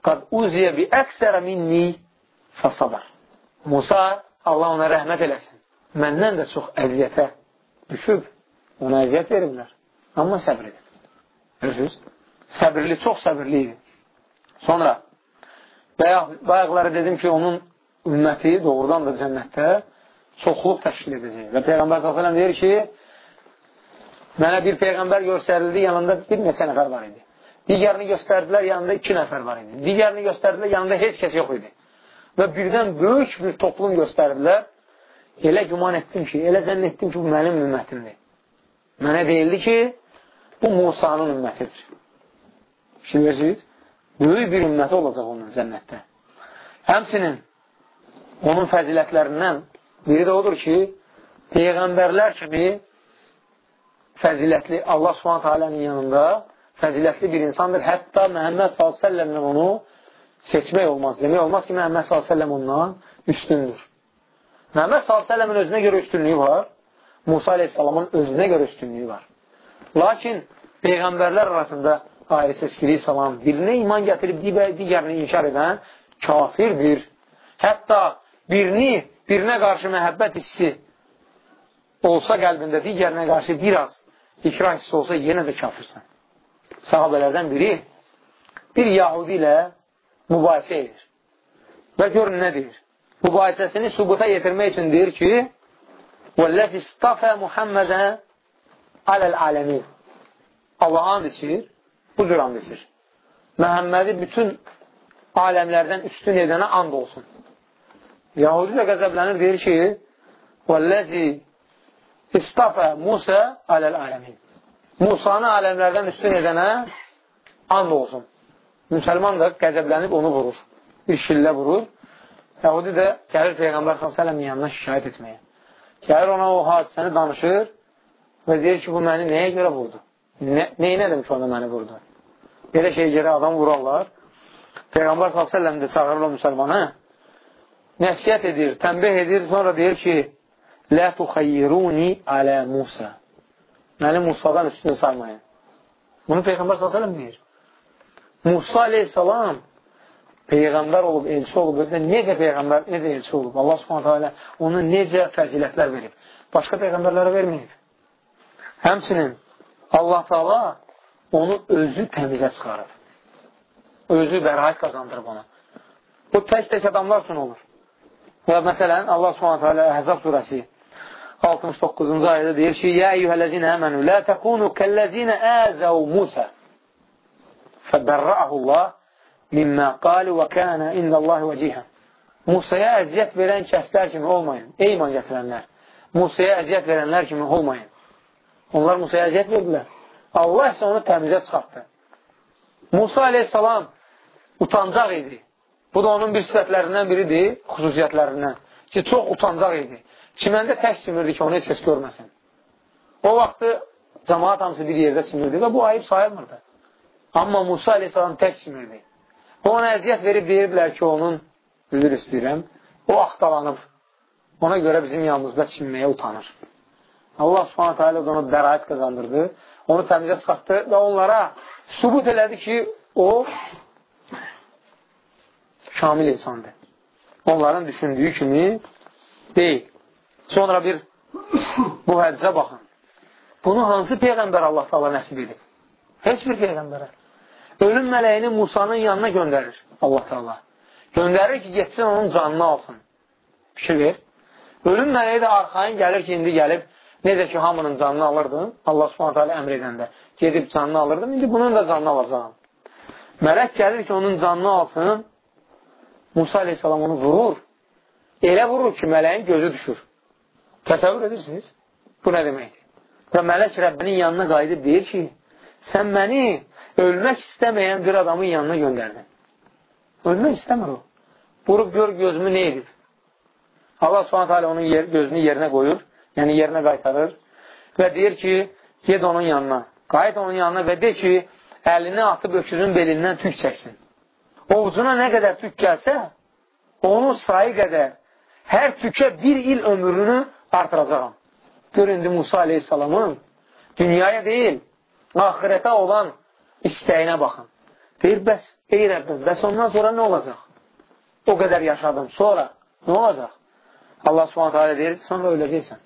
qad uziyə bi əksərə minni fəsabar. Musa, Allah ona rəhmət eləsin. Məndən də çox əziyyətə düşüb, ona əziyyət veriblər. Amma səbr edin. Görürsünüz? Səbirli, çox səbirli idi. Sonra, bayaqları dedim ki, onun ümməti doğrudan da cənnətdə çoxluq təşkil edəcək. Və Peyğəmbər s.ə.v deyir ki, mənə bir Peyğəmbər göstərildi, yanında bir neçə nəfər var idi. Digərini göstərdilər, yanında iki nəfər var idi. Digərini göstərdilər, yanında heç kəs yox idi. Və birdən böyük bir toplum göstərdilər. Elə güman etdim ki, elə zənn etdim ki, bu mənim ümmətimdir. Mənə deyildi ki, bu Musanın ümmətidir. Bilirsiniz? Böyük bir ümməti olacaq onun cənnətdə. Həmsinin onun fəzilətlərindən biri də odur ki, Peyğəmbərlər kimi fəzilətli Allah subhanət alənin yanında fəzilətli bir insandır. Hətta Məhəmməd s.ə.v onu seçmək olmaz. Demək olmaz ki, Məhəmməd s.ə.v ondan üstündür. Məhəmməd s.ə.v-in özünə görə üstünlüyü var. Musa aleyhissalamın özünə görə üstünlüyü var. Lakin Peyğəmbərlər arasında ayrı-seçkiliyi salan, birinə iman gətirib digərini inkar edən kafirdir. Hətta birini, birinə qarşı məhəbbət hissi olsa qəlbində digərinə qarşı biraz ikra hissi olsa yenə də kafirsən. Sahabələrdən biri bir Yahudi ilə mübahisə edir. Və görün nə deyir? Mübahisəsini subuta yetirmək üçün deyir ki, وَالَّذِ اسْتَفَى مُحَمَّدًا عَلَى الْعَالَمِينَ Allah'a and içir, bu cür and içir. Məhəmmədi bütün aləmlərdən üstün edənə and olsun. Yahudi də qəzəblənir, deyir ki, وَالَّذِ istafə Musa aləl aləmin. Musanı aləmlərdən üstün edənə and olsun. Müsəlman da qəzəblənib onu vurur. Bir şillə vurur. Yahudi də gəlir Peyğəmbər s.ə.v-in yanına şikayət etməyə. Gəlir ona o hadisəni danışır və deyir ki, bu məni nəyə görə vurdu? Nə, neynədim ki, onda məni vurdu? Belə şey görə adam vurarlar. Peyğəmbər s.ə.v də çağırır o müsəlmanı. Nəsiyyət edir, tənbih edir, sonra deyir ki, Lə tuxayyiruni alə Musa. Məni Musadan üstün saymayın. Bunu Peyğəmbər s.ə.v deyir. Musa aleyhissalam Peyğəmbər olub, elçi olub, özdə necə Peyğəmbər, necə elçi olub. Allah subhanətə alə onu necə fəzilətlər verib. Başqa Peyğəmbərlərə verməyib. Həmsinin Allah Taala onu özü təmizə çıxarıb. Özü bəraət qazandırıb ona. Bu tək-tək adamlar üçün olur. Və məsələn, Allah subhanətə alə Əhzab surəsi 69-cu ayədə deyir ki, Yə eyyuhələzinə əmənu, lə təkunu kəlləzinə əzəv Musa fəbərrəəhullah mimmə qalu və kənə indəllahi vəcihə. Musaya əziyyət verən kəslər kimi olmayın. Ey iman gətirənlər. Musaya əziyyət verənlər kimi olmayın. Onlar Musaya əziyyət verdilər. Allah isə onu təmizə çıxartdı. Musa aleyhissalam utancaq idi. Bu da onun bir sifətlərindən biridir, xüsusiyyətlərindən. Ki, çox utancaq idi. Çiməndə tək çimirdi ki, onu heç kəs görməsin. O vaxtı cəmaat hamısı bir yerdə çimirdi və bu ayıb sayılmırdı. Amma Musa aleyhissalam tək çimirdi. Ona əziyyət verib deyirdilər ki, onun, üzr istəyirəm, o axtalanıb. Ona görə bizim yanımızda çinməyə utanır. Allah subhanətə alə ona bəraət qazandırdı, onu təmizə çıxartdı və onlara subut elədi ki, o şamil insandır. Onların düşündüyü kimi deyil. Sonra bir bu hədisə baxın. Bunu hansı Peyğəmbər Allah da nəsib edib? Heç bir Peyğəmbərə. Ölüm mələyini Musanın yanına göndərir Allah da Allah. Göndərir ki, getsin onun canını alsın. Fikir ver. Ölüm mələyi də arxayın gəlir ki, indi gəlib, necə ki, hamının canını alırdım, Allah subhanətə alə əmr edəndə, gedib canını alırdım, indi bunun da canını alacağım. Mələk gəlir ki, onun canını alsın, Musa aleyhissalam onu vurur, elə vurur ki, mələyin gözü düşür. Təsəvvür edirsiniz? Bu nə deməkdir? Və mələk Rəbbinin yanına qayıdıb deyir ki, sən məni ölmək istəməyən bir adamın yanına göndərdin. Ölmək istəmir o. Vurub gör gözümü nə edib? Allah subhanət hələ onun yer, gözünü yerinə qoyur, yəni yerinə qaytarır və deyir ki, ged onun yanına, qayıt onun yanına və de ki, əlini atıb öküzün belindən tük çəksin. Ovucuna nə qədər tük gəlsə, onun sayı qədər hər tükə bir il ömrünü artıracaqam. Gör, indi Musa aleyhissalamın dünyaya deyil, ahirətə olan istəyinə baxın. Deyir, bəs, ey Rəbbim, bəs ondan sonra nə olacaq? O qədər yaşadım, sonra nə olacaq? Allah subhanətə alə deyir, sonra öləcəksən.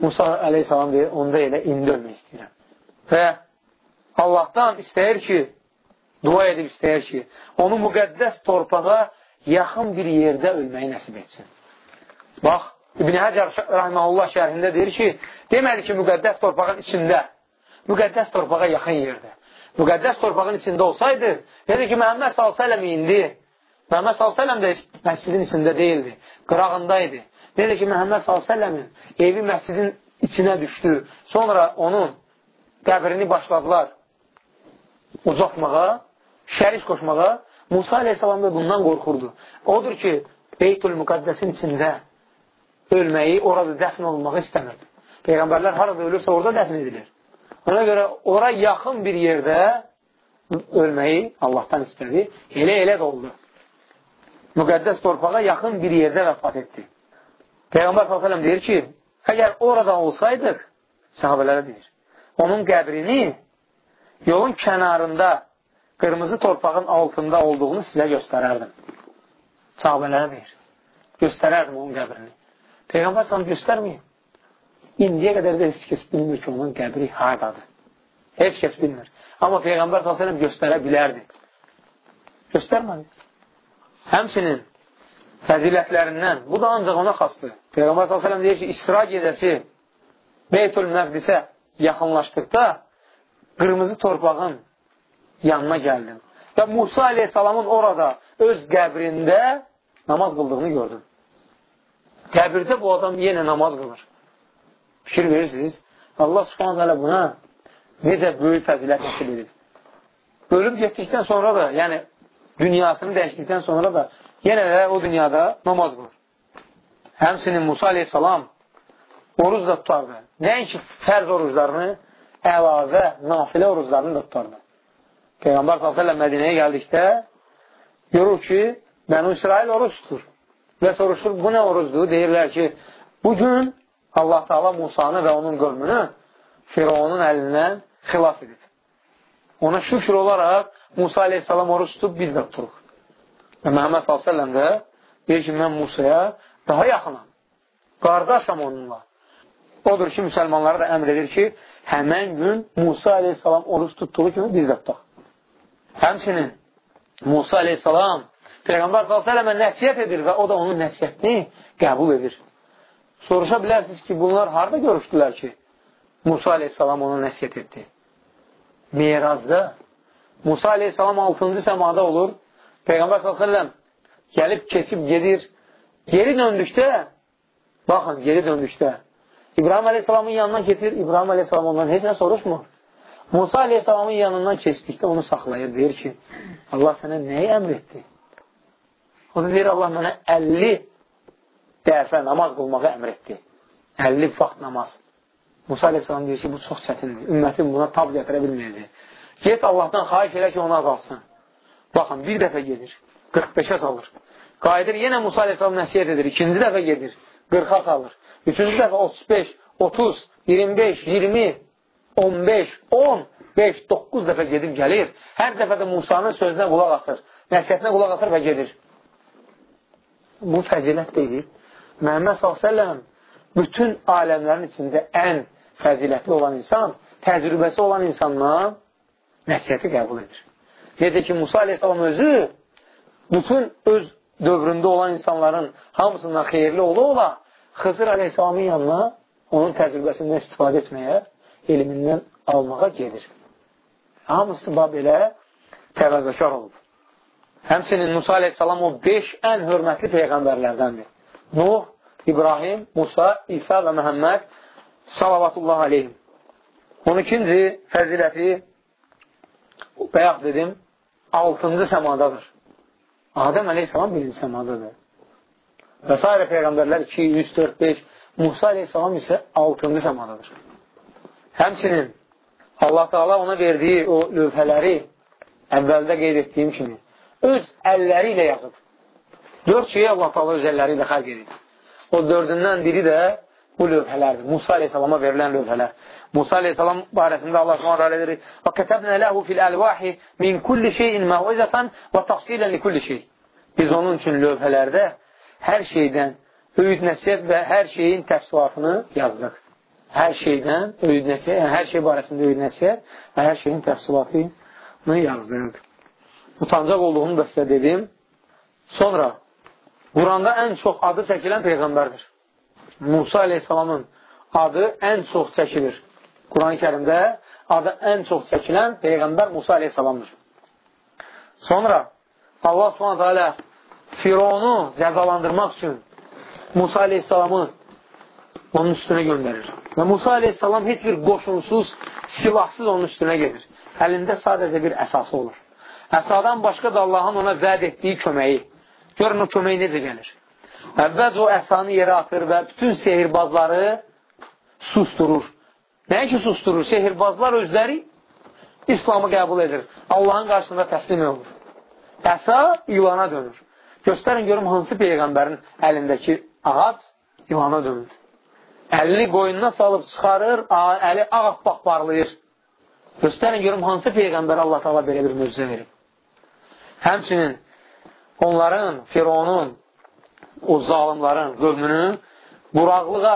Musa aleyhissalam deyir, onda elə indi ölmək istəyirəm. Və Allahdan istəyir ki, dua edib istəyir ki, onu müqəddəs torpağa yaxın bir yerdə ölməyi nəsib etsin. Bax, İbn-i Həcər Rahiməhullah şərhində deyir ki, demədi ki, müqəddəs torpağın içində, müqəddəs torpağa yaxın yerdə. Müqəddəs torpağın içində olsaydı, dedi ki, Məhəmməd s.ə.v indi, Məhəmməd s.ə.v də məscidin içində deyildi, qırağındaydı. Necə ki, Məhəmməd s.ə.v-in evi məscidin içinə düşdü. Sonra onun qəbrini başladılar ucaltmağa, şərik qoşmağa. Musa aleyhissalam da bundan qorxurdu. Odur ki, Beytül Müqəddəsin içində ölməyi, orada dəfn olunmağı istəmirdi. Peyğəmbərlər harada ölürsə orada dəfn edilir. Ona görə ora yaxın bir yerdə ölməyi Allahdan istədi. Elə-elə də oldu. Müqəddəs torpağa yaxın bir yerdə vəfat etdi. Peyğəmbər s.ə.v deyir ki, əgər orada olsaydıq, sahabələrə deyir, onun qəbrini yolun kənarında qırmızı torpağın altında olduğunu sizə göstərərdim. Sahabələrə deyir, göstərərdim onun qəbrini. Peyğəmbər s.ə.v göstərməyib. İndiyə qədər də heç kəs bilmir ki, onun qəbri haradadır. Heç kəs bilmir. Amma Peyğəmbər s.ə.v göstərə bilərdi. Göstərmədi. Həmsinin fəzilətlərindən. Bu da ancaq ona xasdır. Peyğəmbər s.ə.v deyir ki, İsra gedəsi Beytül Məqdisə yaxınlaşdıqda qırmızı torpağın yanına gəldim. Və Musa aleyhissalamın orada öz qəbrində namaz qıldığını gördüm. Qəbirdə bu adam yenə namaz qılır. Fikir verirsiniz. Allah subhanət hələ buna necə böyük fəzilət nəsib edir. Ölüb getdikdən sonra da, yəni dünyasını dəyişdikdən sonra da yenə də o dünyada namaz qılır. Həmsinin Musa aleyhissalam oruz da tutardı. Nəinki fərz oruclarını, əlavə, nafilə oruclarını da tutardı. Peyğəmbər s.ə.v Mədinəyə gəldikdə görür ki, Bənu İsrail oruç tutur. Və soruşur, bu nə orucdur? Deyirlər ki, bugün Allah Taala Musanı və onun qövmünü Firavunun əlindən xilas edib. Ona şükür olaraq Musa aleyhissalam oruç tutub biz də tuturuq. Və Məhəmməd s.ə.v də deyir ki, mən Musaya daha yaxınam. Qardaşam onunla. Odur ki, müsəlmanlara da əmr edir ki, həmən gün Musa aleyhissalam oruç tutduğu kimi biz də tutaq. Həmçinin Musa aleyhissalam Peyğəmbər s.ə.və nəsiyyət edir və o da onun nəsiyyətini qəbul edir. Soruşa bilərsiniz ki, bunlar harada görüşdülər ki, Musa aleyhissalam ona nəsiyyət etdi? Mirazda Musa aleyhissalam 6-cı səmada olur Peyğəmbər s.ə.v gəlib, keçib, gedir. Geri döndükdə, baxın, geri döndükdə, İbrahim aleyhissalamın yanından keçir, İbrahim aleyhissalam ondan heç nə soruşmur. Musa aleyhissalamın yanından keçdikdə onu saxlayır, deyir ki, Allah sənə nəyi əmr etdi? O da deyir, Allah mənə 50 dəfə namaz qılmağı əmr etdi. 50 vaxt namaz. Musa aleyhissalam deyir ki, bu çox çətindir. Ümmətim buna tab gətirə bilməyəcək. Get Allahdan xaiş elə ki, onu azalsın. Baxın, bir dəfə gedir, 45-ə salır. Qayıdır, yenə Musa aleyhissalam nəsiyyət edir, ikinci dəfə gedir, 40-a salır. Üçüncü dəfə 35, 30, 25, 20, 15, 10, 5, 9 dəfə gedib gəlir. Hər dəfə də Musanın sözünə qulaq asır, nəsiyyətinə qulaq asır və gedir. Bu fəzilət deyil. Məhəmməd s.ə.v bütün aləmlərin içində ən fəzilətli olan insan, təcrübəsi olan insandan nəsiyyəti qəbul edir. Necə ki, Musa aleyhissalam özü bütün öz dövründə olan insanların hamısından xeyirli ola ola Xızır Aleyhisselamın yanına onun təcrübəsindən istifadə etməyə, elmindən almağa gedir. Hamısı belə təvəzzəkar olub. Həmsinin Musa Aleyhisselam o beş ən hörmətli peyğəmbərlərdəndir. Nuh, İbrahim, Musa, İsa və Məhəmməd salavatullah aleyhim. 12-ci fəziləti bayaq dedim, 6-cı səmadadır. Adəm əleyhissalam birinci səmadadır. Və s. peyğəmbərlər 2, 3, 4, 5, Musa əleyhissalam isə 6-cı səmadadır. Həmçinin Allah Taala ona verdiyi o lövhələri əvvəldə qeyd etdiyim kimi öz əlləri ilə yazıb. Dörd şeyi Allah Taala öz əlləri ilə xərq edib. O dördündən biri də bu lövhələrdir. Musa aleyhissalama verilən lövhələr. Musa aleyhissalam barəsində Allah subhanahu taala deyir: "Və kətəbnə lehu fil alwahi min kulli şeyin mauizatan və tafsilan li kulli şey." Biz onun üçün lövhələrdə hər şeydən öyüd nəsihət və hər şeyin təfsilatını yazdıq. Hər şeydən öyüd nəsihət, yəni hər şey barəsində öyüd nəsihət və hər şeyin təfsilatını yazdıq. Utancaq olduğunu da sizə dedim. Sonra Quranda ən çox adı çəkilən Peyğəmbərdir. Musa aleyhissalamın adı ən çox çəkilir. Quran-ı kərimdə adı ən çox çəkilən Peyğəmbər Musa aleyhissalamdır. Sonra Allah subhanətə alə Fironu cəzalandırmaq üçün Musa aleyhissalamı onun üstünə göndərir. Və Musa aleyhissalam heç bir qoşunsuz, silahsız onun üstünə gedir. Əlində sadəcə bir əsası olur. Əsadan başqa da Allahın ona vəd etdiyi köməyi. Görün o kömək necə gəlir. Əvvəl o əsanı yerə atır və bütün sehirbazları susturur. Nəyə ki susturur? Sehirbazlar özləri İslamı qəbul edir. Allahın qarşısında təslim olur. Əsa ilana dönür. Göstərin görüm hansı peyğəmbərin əlindəki ağac ilana dönür. Əlini qoyununa salıb çıxarır, əli ağappaq parlayır. Göstərin görüm hansı peyğəmbər Allah təala belə bir möcüzə verir. Həmçinin onların, Fironun, o zalimların qövmünü quraqlığa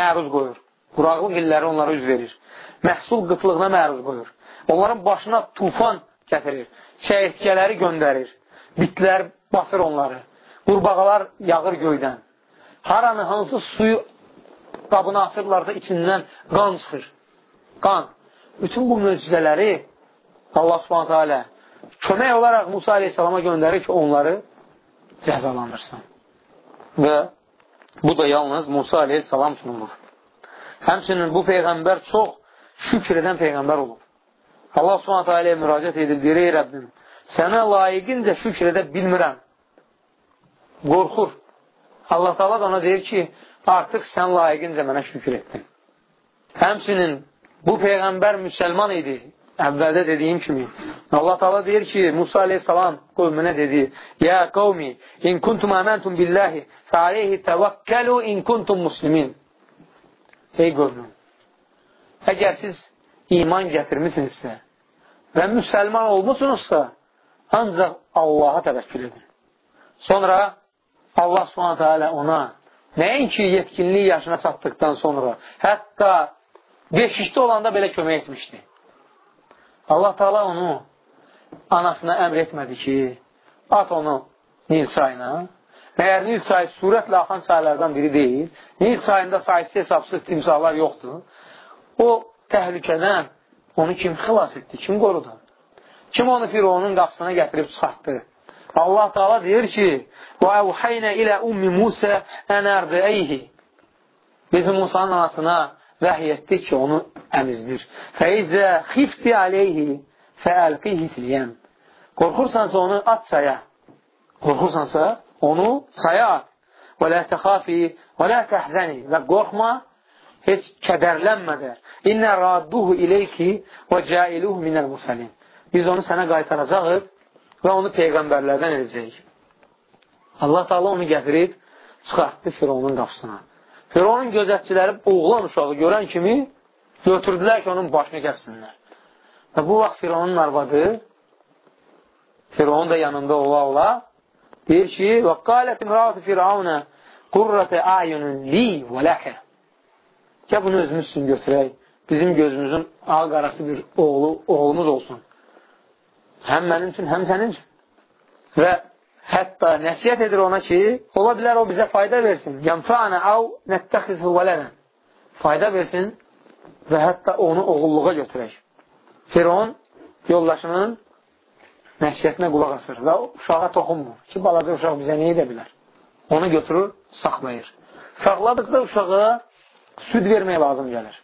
məruz qoyur. Quraqlıq illəri onlara üz verir. Məhsul qıtlığına məruz qoyur. Onların başına tufan gətirir. Çəyirtkələri göndərir. Bitlər basır onları. Qurbağalar yağır göydən. Haranı, hansı suyu qabını açırlarsa içindən qan çıxır. Qan. Bütün bu möcüzələri Allah subhanətə alə kömək olaraq Musa aleyhissalama göndərir ki, onları cəzalandırsın. Və bu da yalnız Musa aleyhissalam üçün olur. Həmçinin bu Peyğəmbər çox şükür edən Peyğəmbər olub. Allah subhanətə aləyə müraciət edib, deyir, ey Rəbbim, sənə layiqincə şükür edə bilmirəm. Qorxur. Allah Taala da ona deyir ki, artıq sən layiqincə mənə şükür etdin. Həmçinin bu Peyğəmbər müsəlman idi əvvəldə dediyim kimi Allah Taala deyir ki, Musa aleyhissalam qövmünə dedi: "Ya qavmi, in kuntum amantum billahi fa alayhi tawakkalu in kuntum muslimin." Ey qövmüm, əgər siz iman gətirmisinizsə və müsəlman olmusunuzsa, ancaq Allaha təvəkkül edin. Sonra Allah Subhanahu taala ona nəinki yetkinlik yaşına çatdıqdan sonra, hətta beşikdə olanda belə kömək etmişdi. Allah Taala onu anasına əmr etmədi ki, at onu Nil çayına. Məyər Nil çayı surətlə axan çaylardan biri deyil. Nil çayında sayısı hesabsız timsahlar yoxdur. O təhlükədən onu kim xilas etdi, kim qorudu? Kim onu Fironun qapısına gətirib çıxartdı? Allah Taala deyir ki: "Və əvhəynə ilə ummi Musa ən ərdəyhi." Biz Musanın anasına vəhiy etdik ki, onu əmizdir. Fəizə xifti aleyhi fəəlqihi filyəm. Qorxursansa onu at çaya. Qorxursansa onu çaya at. Və lə təxafi və lə təhzəni və qorxma, heç kədərlənmə də. İnnə radduhu ileyki və cailuhu minəl musəlin. Biz onu sənə qaytaracaqıq və onu peyğəmbərlərdən edəcəyik. Allah Taala onu gətirib çıxartdı Fironun qapısına. Fironun gözətçiləri oğlan uşağı görən kimi götürdülər ki, onun başını kəssinlər. Və bu vaxt Fironun arvadı, Fironun da yanında ola-ola, deyir ki, və qalət imratı Firavunə qurratə ayunun li və ləkə. Gəl bunu özümüz üçün götürək. Bizim gözümüzün ağ qarası bir oğlu, oğlumuz olsun. Həm mənim üçün, həm sənin üçün. Və Hətta nəsiyyət edir ona ki, ola bilər o bizə fayda versin. Yənfa'na av nəttəxizhu vələnə. Fayda versin və hətta onu oğulluğa götürək. Firon yoldaşının nəsiyyətinə qulaq asır və uşağa toxunmur ki, balaca uşaq bizə nə edə bilər? Onu götürür, saxlayır. Saxladıqda uşağa süd vermək lazım gəlir.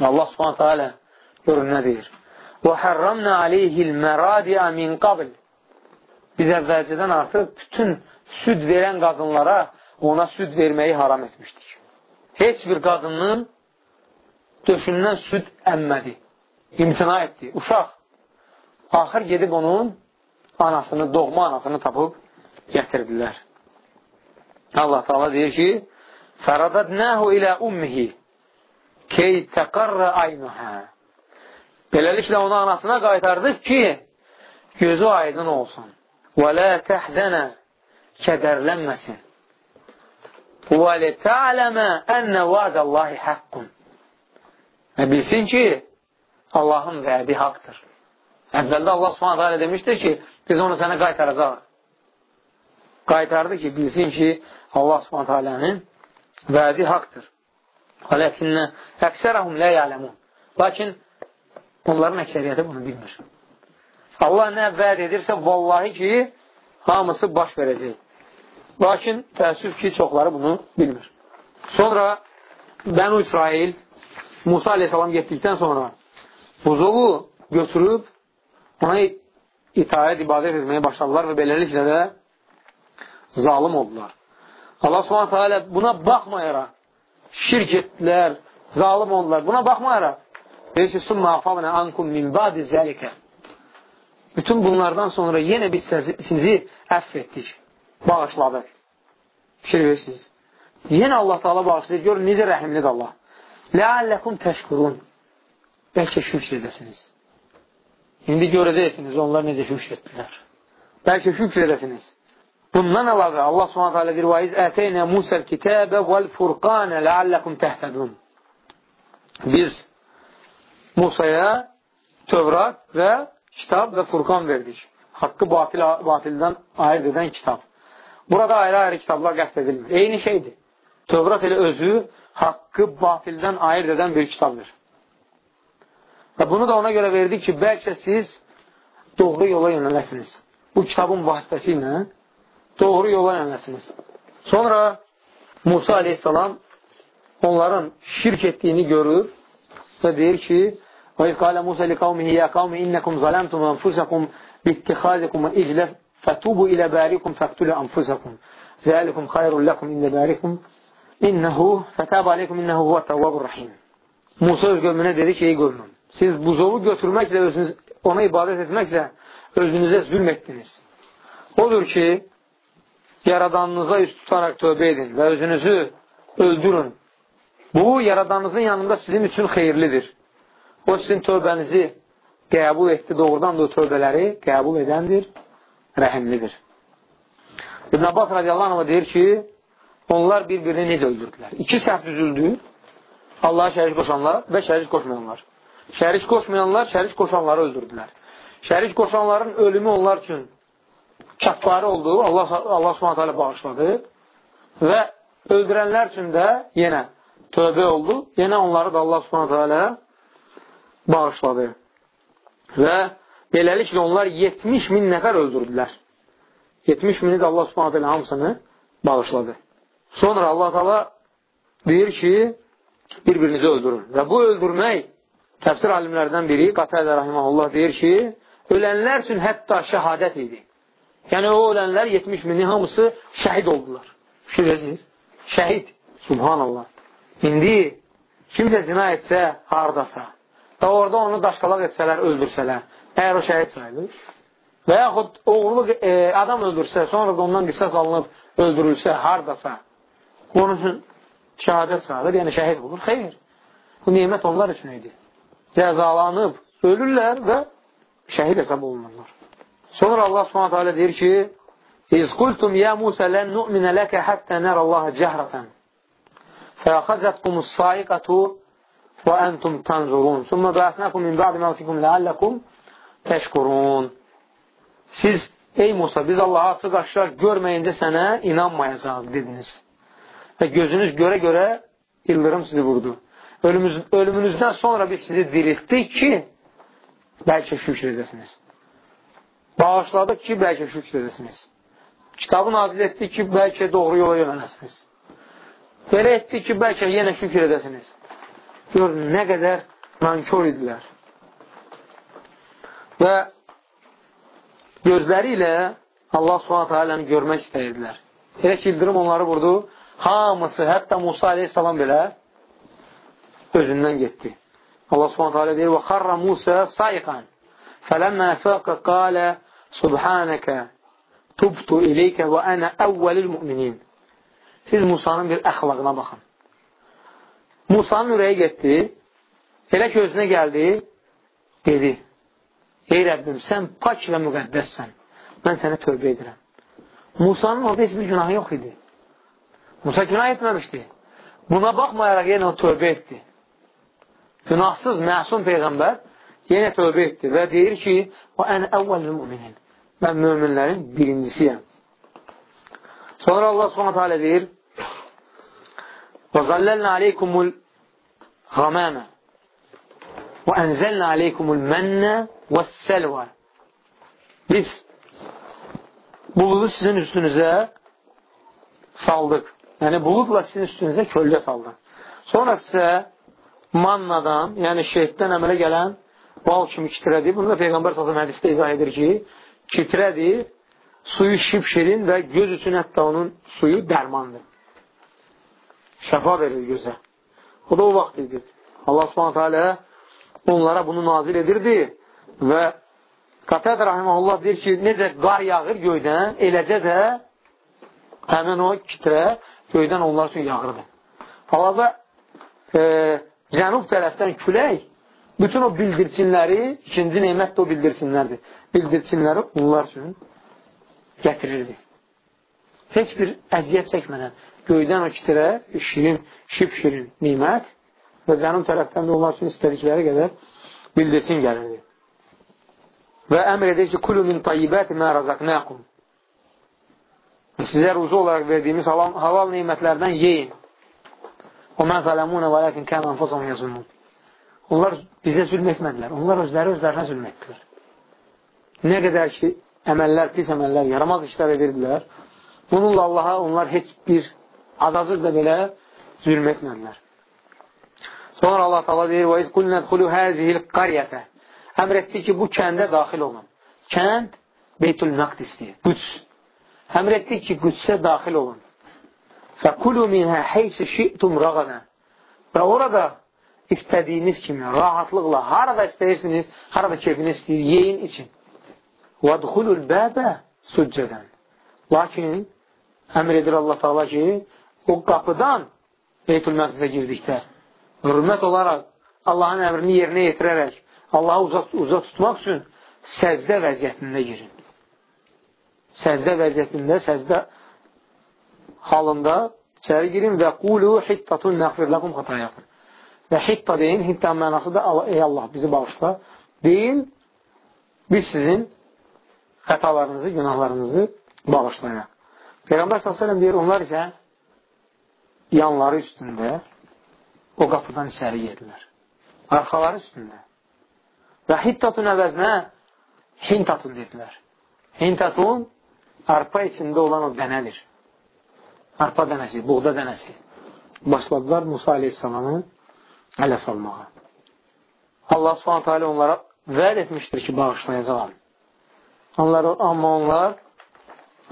Allah subhanətə alə görün nə deyir? وَحَرَّمْنَا عَلَيْهِ الْمَرَادِعَ مِنْ قَبْلِ Biz əvvəlcədən artıq bütün süd verən qadınlara ona süd verməyi haram etmişdik. Heç bir qadının döşündən süd əmmədi. İmtina etdi. Uşaq axır gedib onun anasını, doğma anasını tapıb gətirdilər. Allah Taala deyir ki: "Fəradadnahu ilə ummihi key təqarra aynuha." Beləliklə onu anasına qaytardıq ki, gözü aydın olsun. Və lə təhzənə kədərlənməsin. Və lə tə'ləmə ənə vədəllahi haqqun. Və bilsin ki, Allahın vədi haqdır. Əvvəldə Allah subhanət hələ demişdir ki, biz onu sənə qaytaracaq. Qaytardı ki, bilsin ki, Allah subhanət hələnin vədi haqdır. Və ləkinnə əksərəhum lə yələmun. Lakin onların əksəriyyəti bunu bilmir. Allah nə vəd edirsə, vallahi ki, hamısı baş verəcək. Lakin təəssüf ki, çoxları bunu bilmir. Sonra Bənu İsrail Musa aleyhissalam getdikdən sonra buzovu götürüb ona itaət, ibadət etməyə başladılar və beləliklə də zalim oldular. Allah subhanətə alə buna baxmayaraq şirk etdilər, zalim oldular. Buna baxmayaraq deyir ki, summa afavnə ankum min badi zəlikə Bütün bunlardan sonra yenə biz sizi əff etdik, bağışladıq. Fikir verirsiniz. Yenə Allah Taala bağışlayır. Görün necə rəhimlidir Allah. Ləalləkum təşkurun. Bəlkə şükr edəsiniz. İndi görəcəksiniz onlar necə şükr etdilər. Bəlkə şükr edəsiniz. Bundan əlavə Allah Subhanahu taala deyir: "Və iz ətəynə Musa'l kitəbə vəl furqanə ləalləkum təhtədun." Biz Musaya Tövrat və kitab və Furqan verdik. Haqqı batil, batildən ayırt edən kitab. Burada ayrı-ayrı kitablar qəst edilmir. Eyni şeydir. Tövrat elə özü haqqı batildən ayırt edən bir kitabdır. Və bunu da ona görə verdik ki, bəlkə siz doğru yola yönələsiniz. Bu kitabın vasitəsi ilə doğru yola yönələsiniz. Sonra Musa aleyhissalam onların şirk etdiyini görür və deyir ki, Və iz qalə Musa li qavmihi, ya qavmi innəkum zaləmtum ənfusakum bittihazikum iclə fətubu ilə bərikum fəqtulu ənfusakum. Zəlikum xayrun ləkum ində bərikum. İnnəhu fətəb aleykum innəhu huvə təvvabur rahim. Musa öz qövmünə dedi ki, ey qövmüm, siz buzovu götürməklə, özünüz, ona ibadət etməklə özünüzə zülm etdiniz. Odur ki, yaradanınıza üst tutaraq tövbə edin və özünüzü öldürün. Bu, yaradanınızın yanında sizin üçün xeyirlidir. O sizin tövbənizi qəbul etdi, doğrudan da o tövbələri qəbul edəndir, rəhimlidir. İbn Abbas radiyallahu anh deyir ki, onlar bir-birini necə öldürdülər? İki səhv düzüldü, Allaha şərik qoşanlar və şərik qoşmayanlar. Şərik qoşmayanlar, şərik qoşanları öldürdülər. Şərik qoşanların ölümü onlar üçün kəffarı oldu, Allah, Allah hələ bağışladı və öldürənlər üçün də yenə tövbə oldu, yenə onları da Allah hələ bağışladı. Və beləliklə onlar 70 min nəfər öldürdülər. 70 mini də Allah subhanət elə hamısını bağışladı. Sonra Allah tala deyir ki, bir-birinizi öldürün. Və bu öldürmək təfsir alimlərdən biri, Qatədə Rahiməhullah deyir ki, ölənlər üçün hətta şəhadət idi. Yəni, o ölənlər 70 mini hamısı şəhid oldular. Fikir verirsiniz? Şəhid. Subhanallah. İndi kimsə zina etsə, haradasa, və orada onu daşqalaq etsələr, öldürsələr, əgər o şəhid sayılır və yaxud oğurluq e, adam öldürsə, sonra da ondan qisas alınıb öldürülsə, hardasa, onun üçün şəhadət sayılır, yəni şəhid olur. Xeyr, bu nimət onlar üçün idi. Cəzalanıb, ölürlər və şəhid hesab olunurlar. Sonra Allah subhanətə alə deyir ki, İz qultum ya Musa lən nu'minə ləkə həttə nərəllaha cəhrətən fəəxəzətkumus saiqatu وأنتم تنظurun. ثم بعثناكم min ba'di mevtikum leallekum teşkurun. Siz ey Musa biz Allaha açıq aşağı görməyincə sənə inanmayacaq dediniz. Və gözünüz görə-görə ildırım sizi vurdu. Ölümüz, ölümünüzdən sonra biz sizi diriltdik ki, bəlkə şükür edəsiniz. Bağışladıq ki, bəlkə şükür edəsiniz. Kitabı nazil etdik ki, bəlkə doğru yola yönələsiniz. Belə etdik ki, bəlkə yenə şükür edəsiniz. Gör, nə qədər nankör idilər. Və gözləri ilə Allah subhanətə aləni görmək istəyirdilər. Elə ki, ildirim onları vurdu, hamısı, hətta Musa aleyhissalam belə özündən getdi. Allah subhanətə alə deyir, وَخَرَّ مُوسَى صَيْقًا فَلَمَّا فَاقَ قَالَ سُبْحَانَكَ تُبْتُ إِلَيْكَ وَأَنَا أَوَّلِ الْمُؤْمِنِينَ Siz Musanın bir əxlaqına baxın. Musanın ürəyi getdi, elə ki, özünə gəldi, dedi, Ey Rəbbim, sən pak və müqəddəssən. Mən sənə tövbə edirəm. Musanın orada heç bir günahı yox idi. Musa günah etməmişdi. Buna baxmayaraq yenə o tövbə etdi. Günahsız, məsum Peyğəmbər yenə tövbə etdi və deyir ki, o ən əvvəlül müminin. Mən müminlərin birincisiyəm. Sonra Allah subhanətə alə deyir, وَظَلَّلْنَا عَلَيْكُمُ الْغَمَامَ وَأَنْزَلْنَا عَلَيْكُمُ الْمَنَّ وَالسَّلْوَ Biz buludu sizin üstünüze saldık. Yani bulutla sizin üstünüze kölge saldık. Sonra size mannadan, yəni şeyhdən əmələ gələn bal kimi kitrədir. Bunu da Peyğəmbər sazım hədisdə izah edir ki, kitrədir, suyu şipşirin və göz üçün hətta onun suyu dərmandır. Şəfa verir gözə. O da o vaxt idi. Allah subhanətə alə onlara bunu nazil edirdi və Qatəd Rahiməhullah deyir ki, necə qar yağır göydən, eləcə də həmin o kitrə göydən onlar üçün yağırdı. Halada e, cənub tərəfdən külək bütün o bildirçinləri, ikinci neymət də o bildirçinlərdir. Bildirçinləri onlar üçün gətirirdi. Heç bir əziyyət çəkmədən göydən o kitrə şirin, şip-şirin nimət və cənub tərəfdən də onlar üçün istədikləri qədər bildirçin gəlirdi və əmr edir ki, kulu min tayyibəti mə razaqnəkum. Sizə ruzu olaraq verdiyimiz halal, halal neymətlərdən yeyin. O mən zələmunə və ləkin kəm ənfusam yazılmun. Onlar bizə zülm etmədilər. Onlar özləri özlərinə zülm etdilər. Nə qədər ki, əməllər, pis əməllər, yaramaz işlər edirdilər, bununla Allaha onlar heç bir azacıq da belə zülm etmədilər. Sonra Allah təala deyir: "Və iz qulnədxulu hazihil qaryətə" Əmr etdi ki, bu kəndə daxil olun. Kənd Beytül Məqdisdir, Quds. Əmr etdi ki, Qudsə daxil olun. Fəkulu minhə heysi şi'tum rağana. Və orada istədiyiniz kimi, rahatlıqla, harada istəyirsiniz, harada keyfiniz istəyir, yeyin için. Vədxulul bəbə succədən. Lakin əmr edir Allah Taala ki, o qapıdan Beytül Məqdisə girdikdə hürmət olaraq Allahın əmrini yerinə yetirərək Allaha uzaq, uzaq tutmaq üçün səcdə vəziyyətində girin. Səcdə vəziyyətində, səcdə halında içəri girin və qulu hittatun nəxfir ləkum xatayakum. Və hitta deyin, hitta mənası da ey Allah bizi bağışla. Deyin, biz sizin xətalarınızı, günahlarınızı bağışlayaq. Peyğəmbər s.ə.v deyir, onlar isə yanları üstündə o qapıdan içəri gedilər. Arxaları üstündə. Və hittatun əvəzinə hintatun dedilər. Hintatun arpa içində olan o dənədir. Arpa dənəsi, buğda dənəsi. Başladılar Musa aleyhissalamı ələ salmağa. Allah subhanətə alə onlara vəd etmişdir ki, bağışlayacaqam. Onlar, amma onlar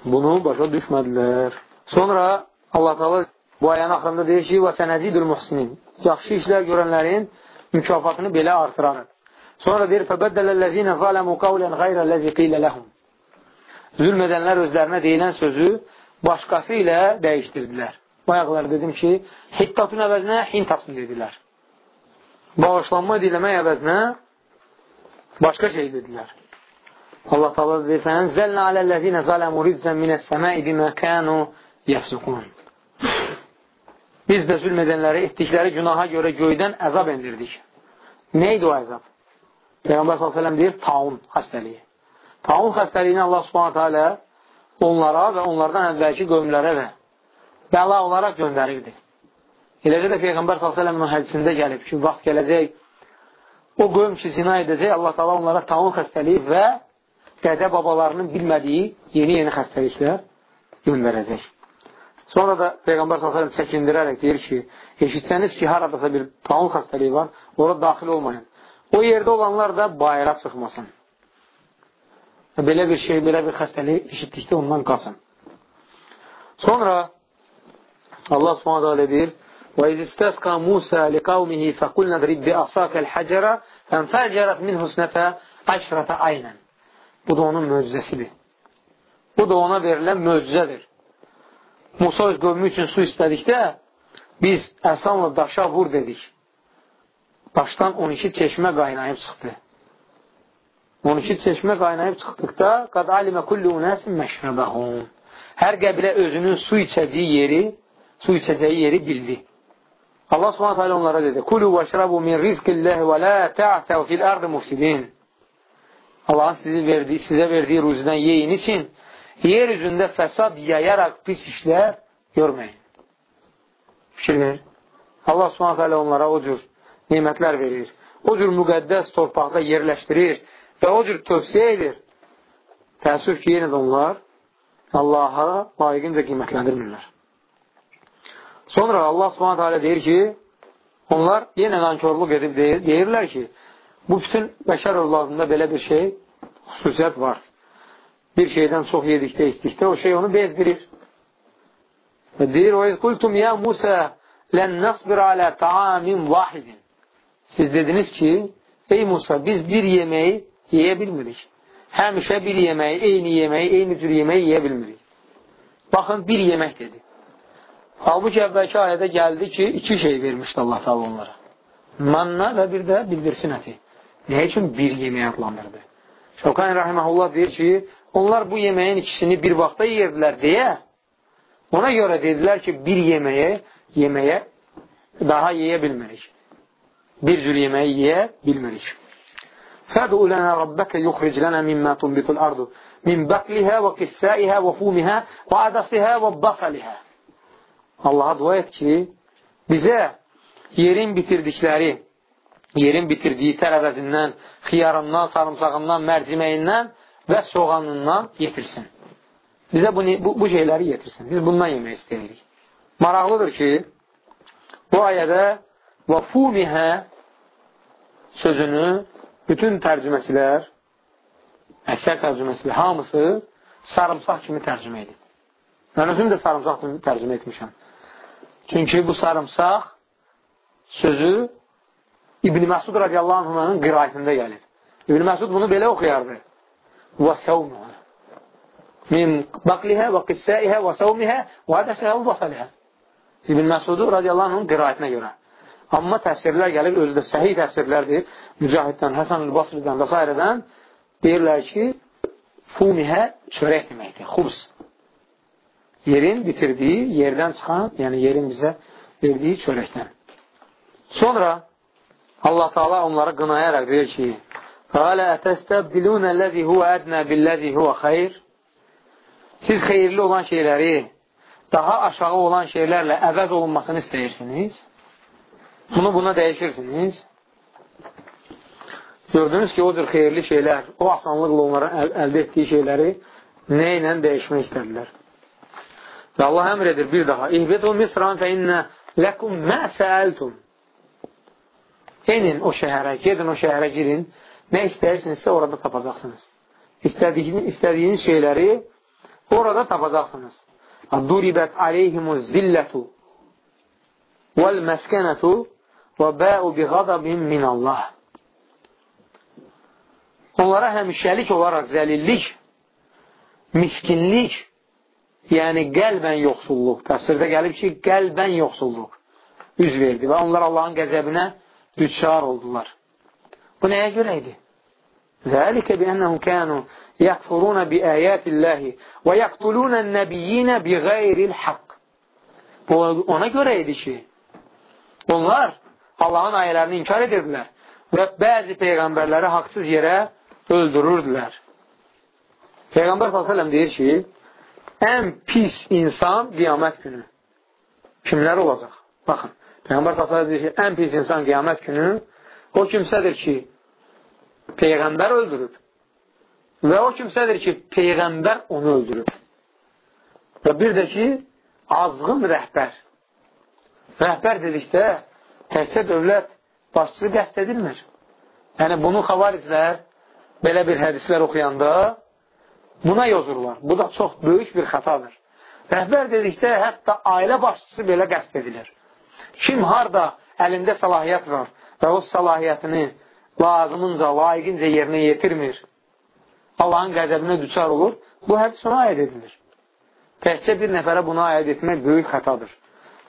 bunu başa düşmədilər. Sonra Allah Taala bu ayənin axırında deyir ki, və sənəcidül muhsinin. Yaxşı işlər görənlərin mükafatını belə artırarıq. Sonra deyir, fəbəddələl-ləzinə zaləmu qavlən qayrəl-ləzi qilə ləhum. Zülm edənlər özlərinə deyilən sözü başqası ilə dəyişdirdilər. Bayaqlar dedim ki, hittatun əvəzinə hintatun dedilər. Bağışlanma diləmək əvəzinə başqa şey dedilər. Allah Taala deyir: "Fənzəlnə aləl-ləzinə zələmu rizzən minəs-səmai bimə kanu yəfsukun." Biz də zülm edənləri etdikləri günaha görə göydən əzab endirdik. Nə idi o əzab? Peyğəmbər s.ə.v deyir, taun xəstəliyi. Taun xəstəliyini Allah subhanətə alə onlara və onlardan əvvəlki qövmlərə və bəla olaraq göndərirdi. Eləcə də Peyğəmbər s.ə.v-in hədisində gəlib ki, vaxt gələcək, o qövm ki, zina edəcək, Allah tala onlara taun xəstəliyi və dədə babalarının bilmədiyi yeni-yeni xəstəliklər göndərəcək. Sonra da Peyğəmbər s.ə.v çəkindirərək deyir ki, eşitsəniz ki, haradasa bir taun xəstəliyi var, ora daxil olmayın. O yerdə olanlar da bayıra çıxmasın. Belə bir şey, belə bir xəstəlik eşitdikdə ondan qalsın. Sonra Allah subhanətə deyir, وَإِذِ اسْتَسْقَى مُوسَى لِقَوْمِهِ فَقُلْنَا اضْرِبْ بِأَعْصَاكَ الْحَجَرَ فَانْفَجَرَتْ مِنْهُ اثْنَتَا عَشْرَةَ عَيْنًا Bu da onun möcüzəsidir. Bu da ona verilən möcüzədir. Musa öz qövmü üçün su istədikdə biz əsanla daşa vur dedik. Daşdan 12 çeşmə qaynayıb çıxdı. 12 çeşmə qaynayıb çıxdıqda qad alimə kullu unasin məşrəbəhum. Hər qəbilə özünün su içəcəyi yeri, su içəcəyi yeri bildi. Allah Subhanahu taala onlara dedi: "Kulu veşrabu min rizqillahi və la ta'tau fil ardı mufsidin." Allahın sizi verdiyi, sizə verdiyi ruzidən yeyin için yer üzündə fəsad yayaraq pis işlər görməyin. Fikir verir. Allah Subhanahu taala onlara o cür nemətlər verir. O cür müqəddəs torpaqda yerləşdirir və o cür tövsiyə edir. Təəssüf ki, yenə də onlar Allaha layiqincə qiymətləndirmirlər. Sonra Allah subhanətə alə deyir ki, onlar yenə nankörlük edib deyir, deyirlər ki, bu bütün bəşər övladında belə bir şey, xüsusiyyət var. Bir şeydən çox yedikdə, istikdə o şey onu bezdirir. Və deyir, o qultum ya Musa lən nəsbir alə taamin vahidin. Siz dediniz ki, ey Musa, biz bir yeməyi yeyə bilmirik. Həmişə bir yeməyi, eyni yeməyi, eyni cür yeməyi yeyə bilmirik. Baxın, bir yemək dedi. Halbuki əvvəlki ayədə gəldi ki, iki şey vermişdi Allah tabi onlara. Manna və bir də bildirsin əti. Nə üçün bir yeməyə adlandırdı? Şəvqani Rahiməhullah deyir ki, onlar bu yeməyin ikisini bir vaxtda yerdilər deyə ona görə dedilər ki, bir yeməyə yeməyə daha yeyə bilmərik. Bir cür yeməyi yeyə bilmərik. Fədu lənə rabbəkə yuxric lənə mimmə tunbitul ardu min bəqlihə və qissəihə və fumihə və adasihə və basəlihə Allaha dua et ki, bizə yerin bitirdikləri, yerin bitirdiyi tərəvəzindən, xiyarından, sarımsağından, mərciməyindən və soğanından yetirsin. Bizə bu, bu, bu şeyləri yetirsin. Biz bundan yemək istəyirik. Maraqlıdır ki, bu ayədə və fumihə sözünü bütün tərcüməsilər, əksər tərcüməsilər, hamısı sarımsaq kimi tərcümə edib. Mən özüm də sarımsaq kimi tərcümə etmişəm. Çünki bu sarımsaq sözü İbn Məsud radiyallahu anh'ın qirayətində gəlir. İbn Məsud bunu belə oxuyardı. Qissəihə və səvmihə və hədəsəhə və basalihə. İbn Məsudu radiyallahu anh'ın qirayətinə görə. Amma təfsirlər gəlib, özü də səhiy təfsirlərdir. Mücahiddən, Həsən Basridən və s. deyirlər ki, fumihə çörək deməkdir, xubs. Yerin bitirdiyi, yerdən çıxan, yəni yerin bizə verdiyi çörəkdən. Sonra Allah Taala onları qınayaraq deyir ki, Qalə ətəstəbdilunə ləzi huvə ədnə billəzi huvə xeyr Siz xeyirli olan şeyləri daha aşağı olan şeylərlə əvəz olunmasını istəyirsiniz. Bunu buna dəyişirsiniz. Gördünüz ki, o cür xeyirli şeylər, o asanlıqla onların əl əldə etdiyi şeyləri nə ilə dəyişmək istədilər. Və Allah əmr edir bir daha. İhbitu misran fə innə ləkum mə səəltum. Enin o şəhərə, gedin o şəhərə girin. Nə istəyirsinizsə orada tapacaqsınız. İstədiyiniz, istədiyiniz şeyləri orada tapacaqsınız. Duribət aleyhimuz zillətu vəl məskənətu və bəu bi qadabin minallah. Onlara həmişəlik olaraq zəlillik, miskinlik, yəni qəlbən yoxsulluq, təfsirdə gəlib ki, qəlbən yoxsulluq üz verdi və onlar Allahın qəzəbinə düçar oldular. Bu nəyə görə idi? Zəlikə biənnəhum kənu yəkfuruna bi əyətilləhi və yəqtulunə nəbiyyinə bi qeyril haqq. Bu ona görə idi ki, onlar Allahın ayələrini inkar edirdilər və bəzi peyğəmbərləri haqsız yerə öldürürdülər. Peyğəmbər s.ə.v deyir ki, ən pis insan qiyamət günü. Kimlər olacaq? Baxın, Peyğəmbər s.ə.v deyir ki, ən pis insan qiyamət günü o kimsədir ki, Peyğəmbər öldürüb və o kimsədir ki, Peyğəmbər onu öldürüb. Və bir də ki, azğın rəhbər. Rəhbər dedikdə təkcə dövlət başçısı qəst edilmir. Yəni, bunu xavariclər belə bir hədislər oxuyanda buna yozurlar. Bu da çox böyük bir xətadır. Rəhbər dedikdə hətta ailə başçısı belə qəst edilir. Kim harada əlində səlahiyyət var və o səlahiyyətini lazımınca, layiqincə yerinə yetirmir, Allahın qəzəbinə düçar olur, bu hədis ona aid edilir. Təhcə bir nəfərə buna aid etmək böyük xətadır.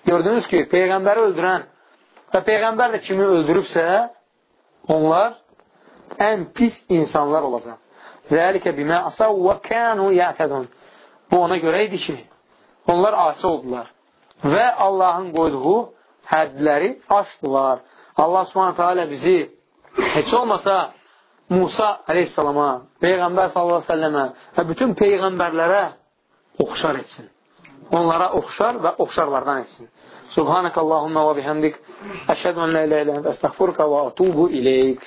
Gördünüz ki, Peyğəmbəri öldürən və Peyğəmbər də kimi öldürübsə, onlar ən pis insanlar olacaq. Zəlikə bimə asav və kənu yətədun. Bu ona görə idi ki, onlar asi oldular və Allahın qoyduğu hədləri aşdılar. Allah subhanətə alə bizi heç olmasa Musa aleyhissalama, Peyğəmbər aleyhi və və bütün Peyğəmbərlərə oxşar etsin. Onlara oxşar və oxşarlardan etsin. Subhanəkəllahumma və bihəmdik. Əşhədu ən la ilə ilə əstəxfurka və atubu iləyik.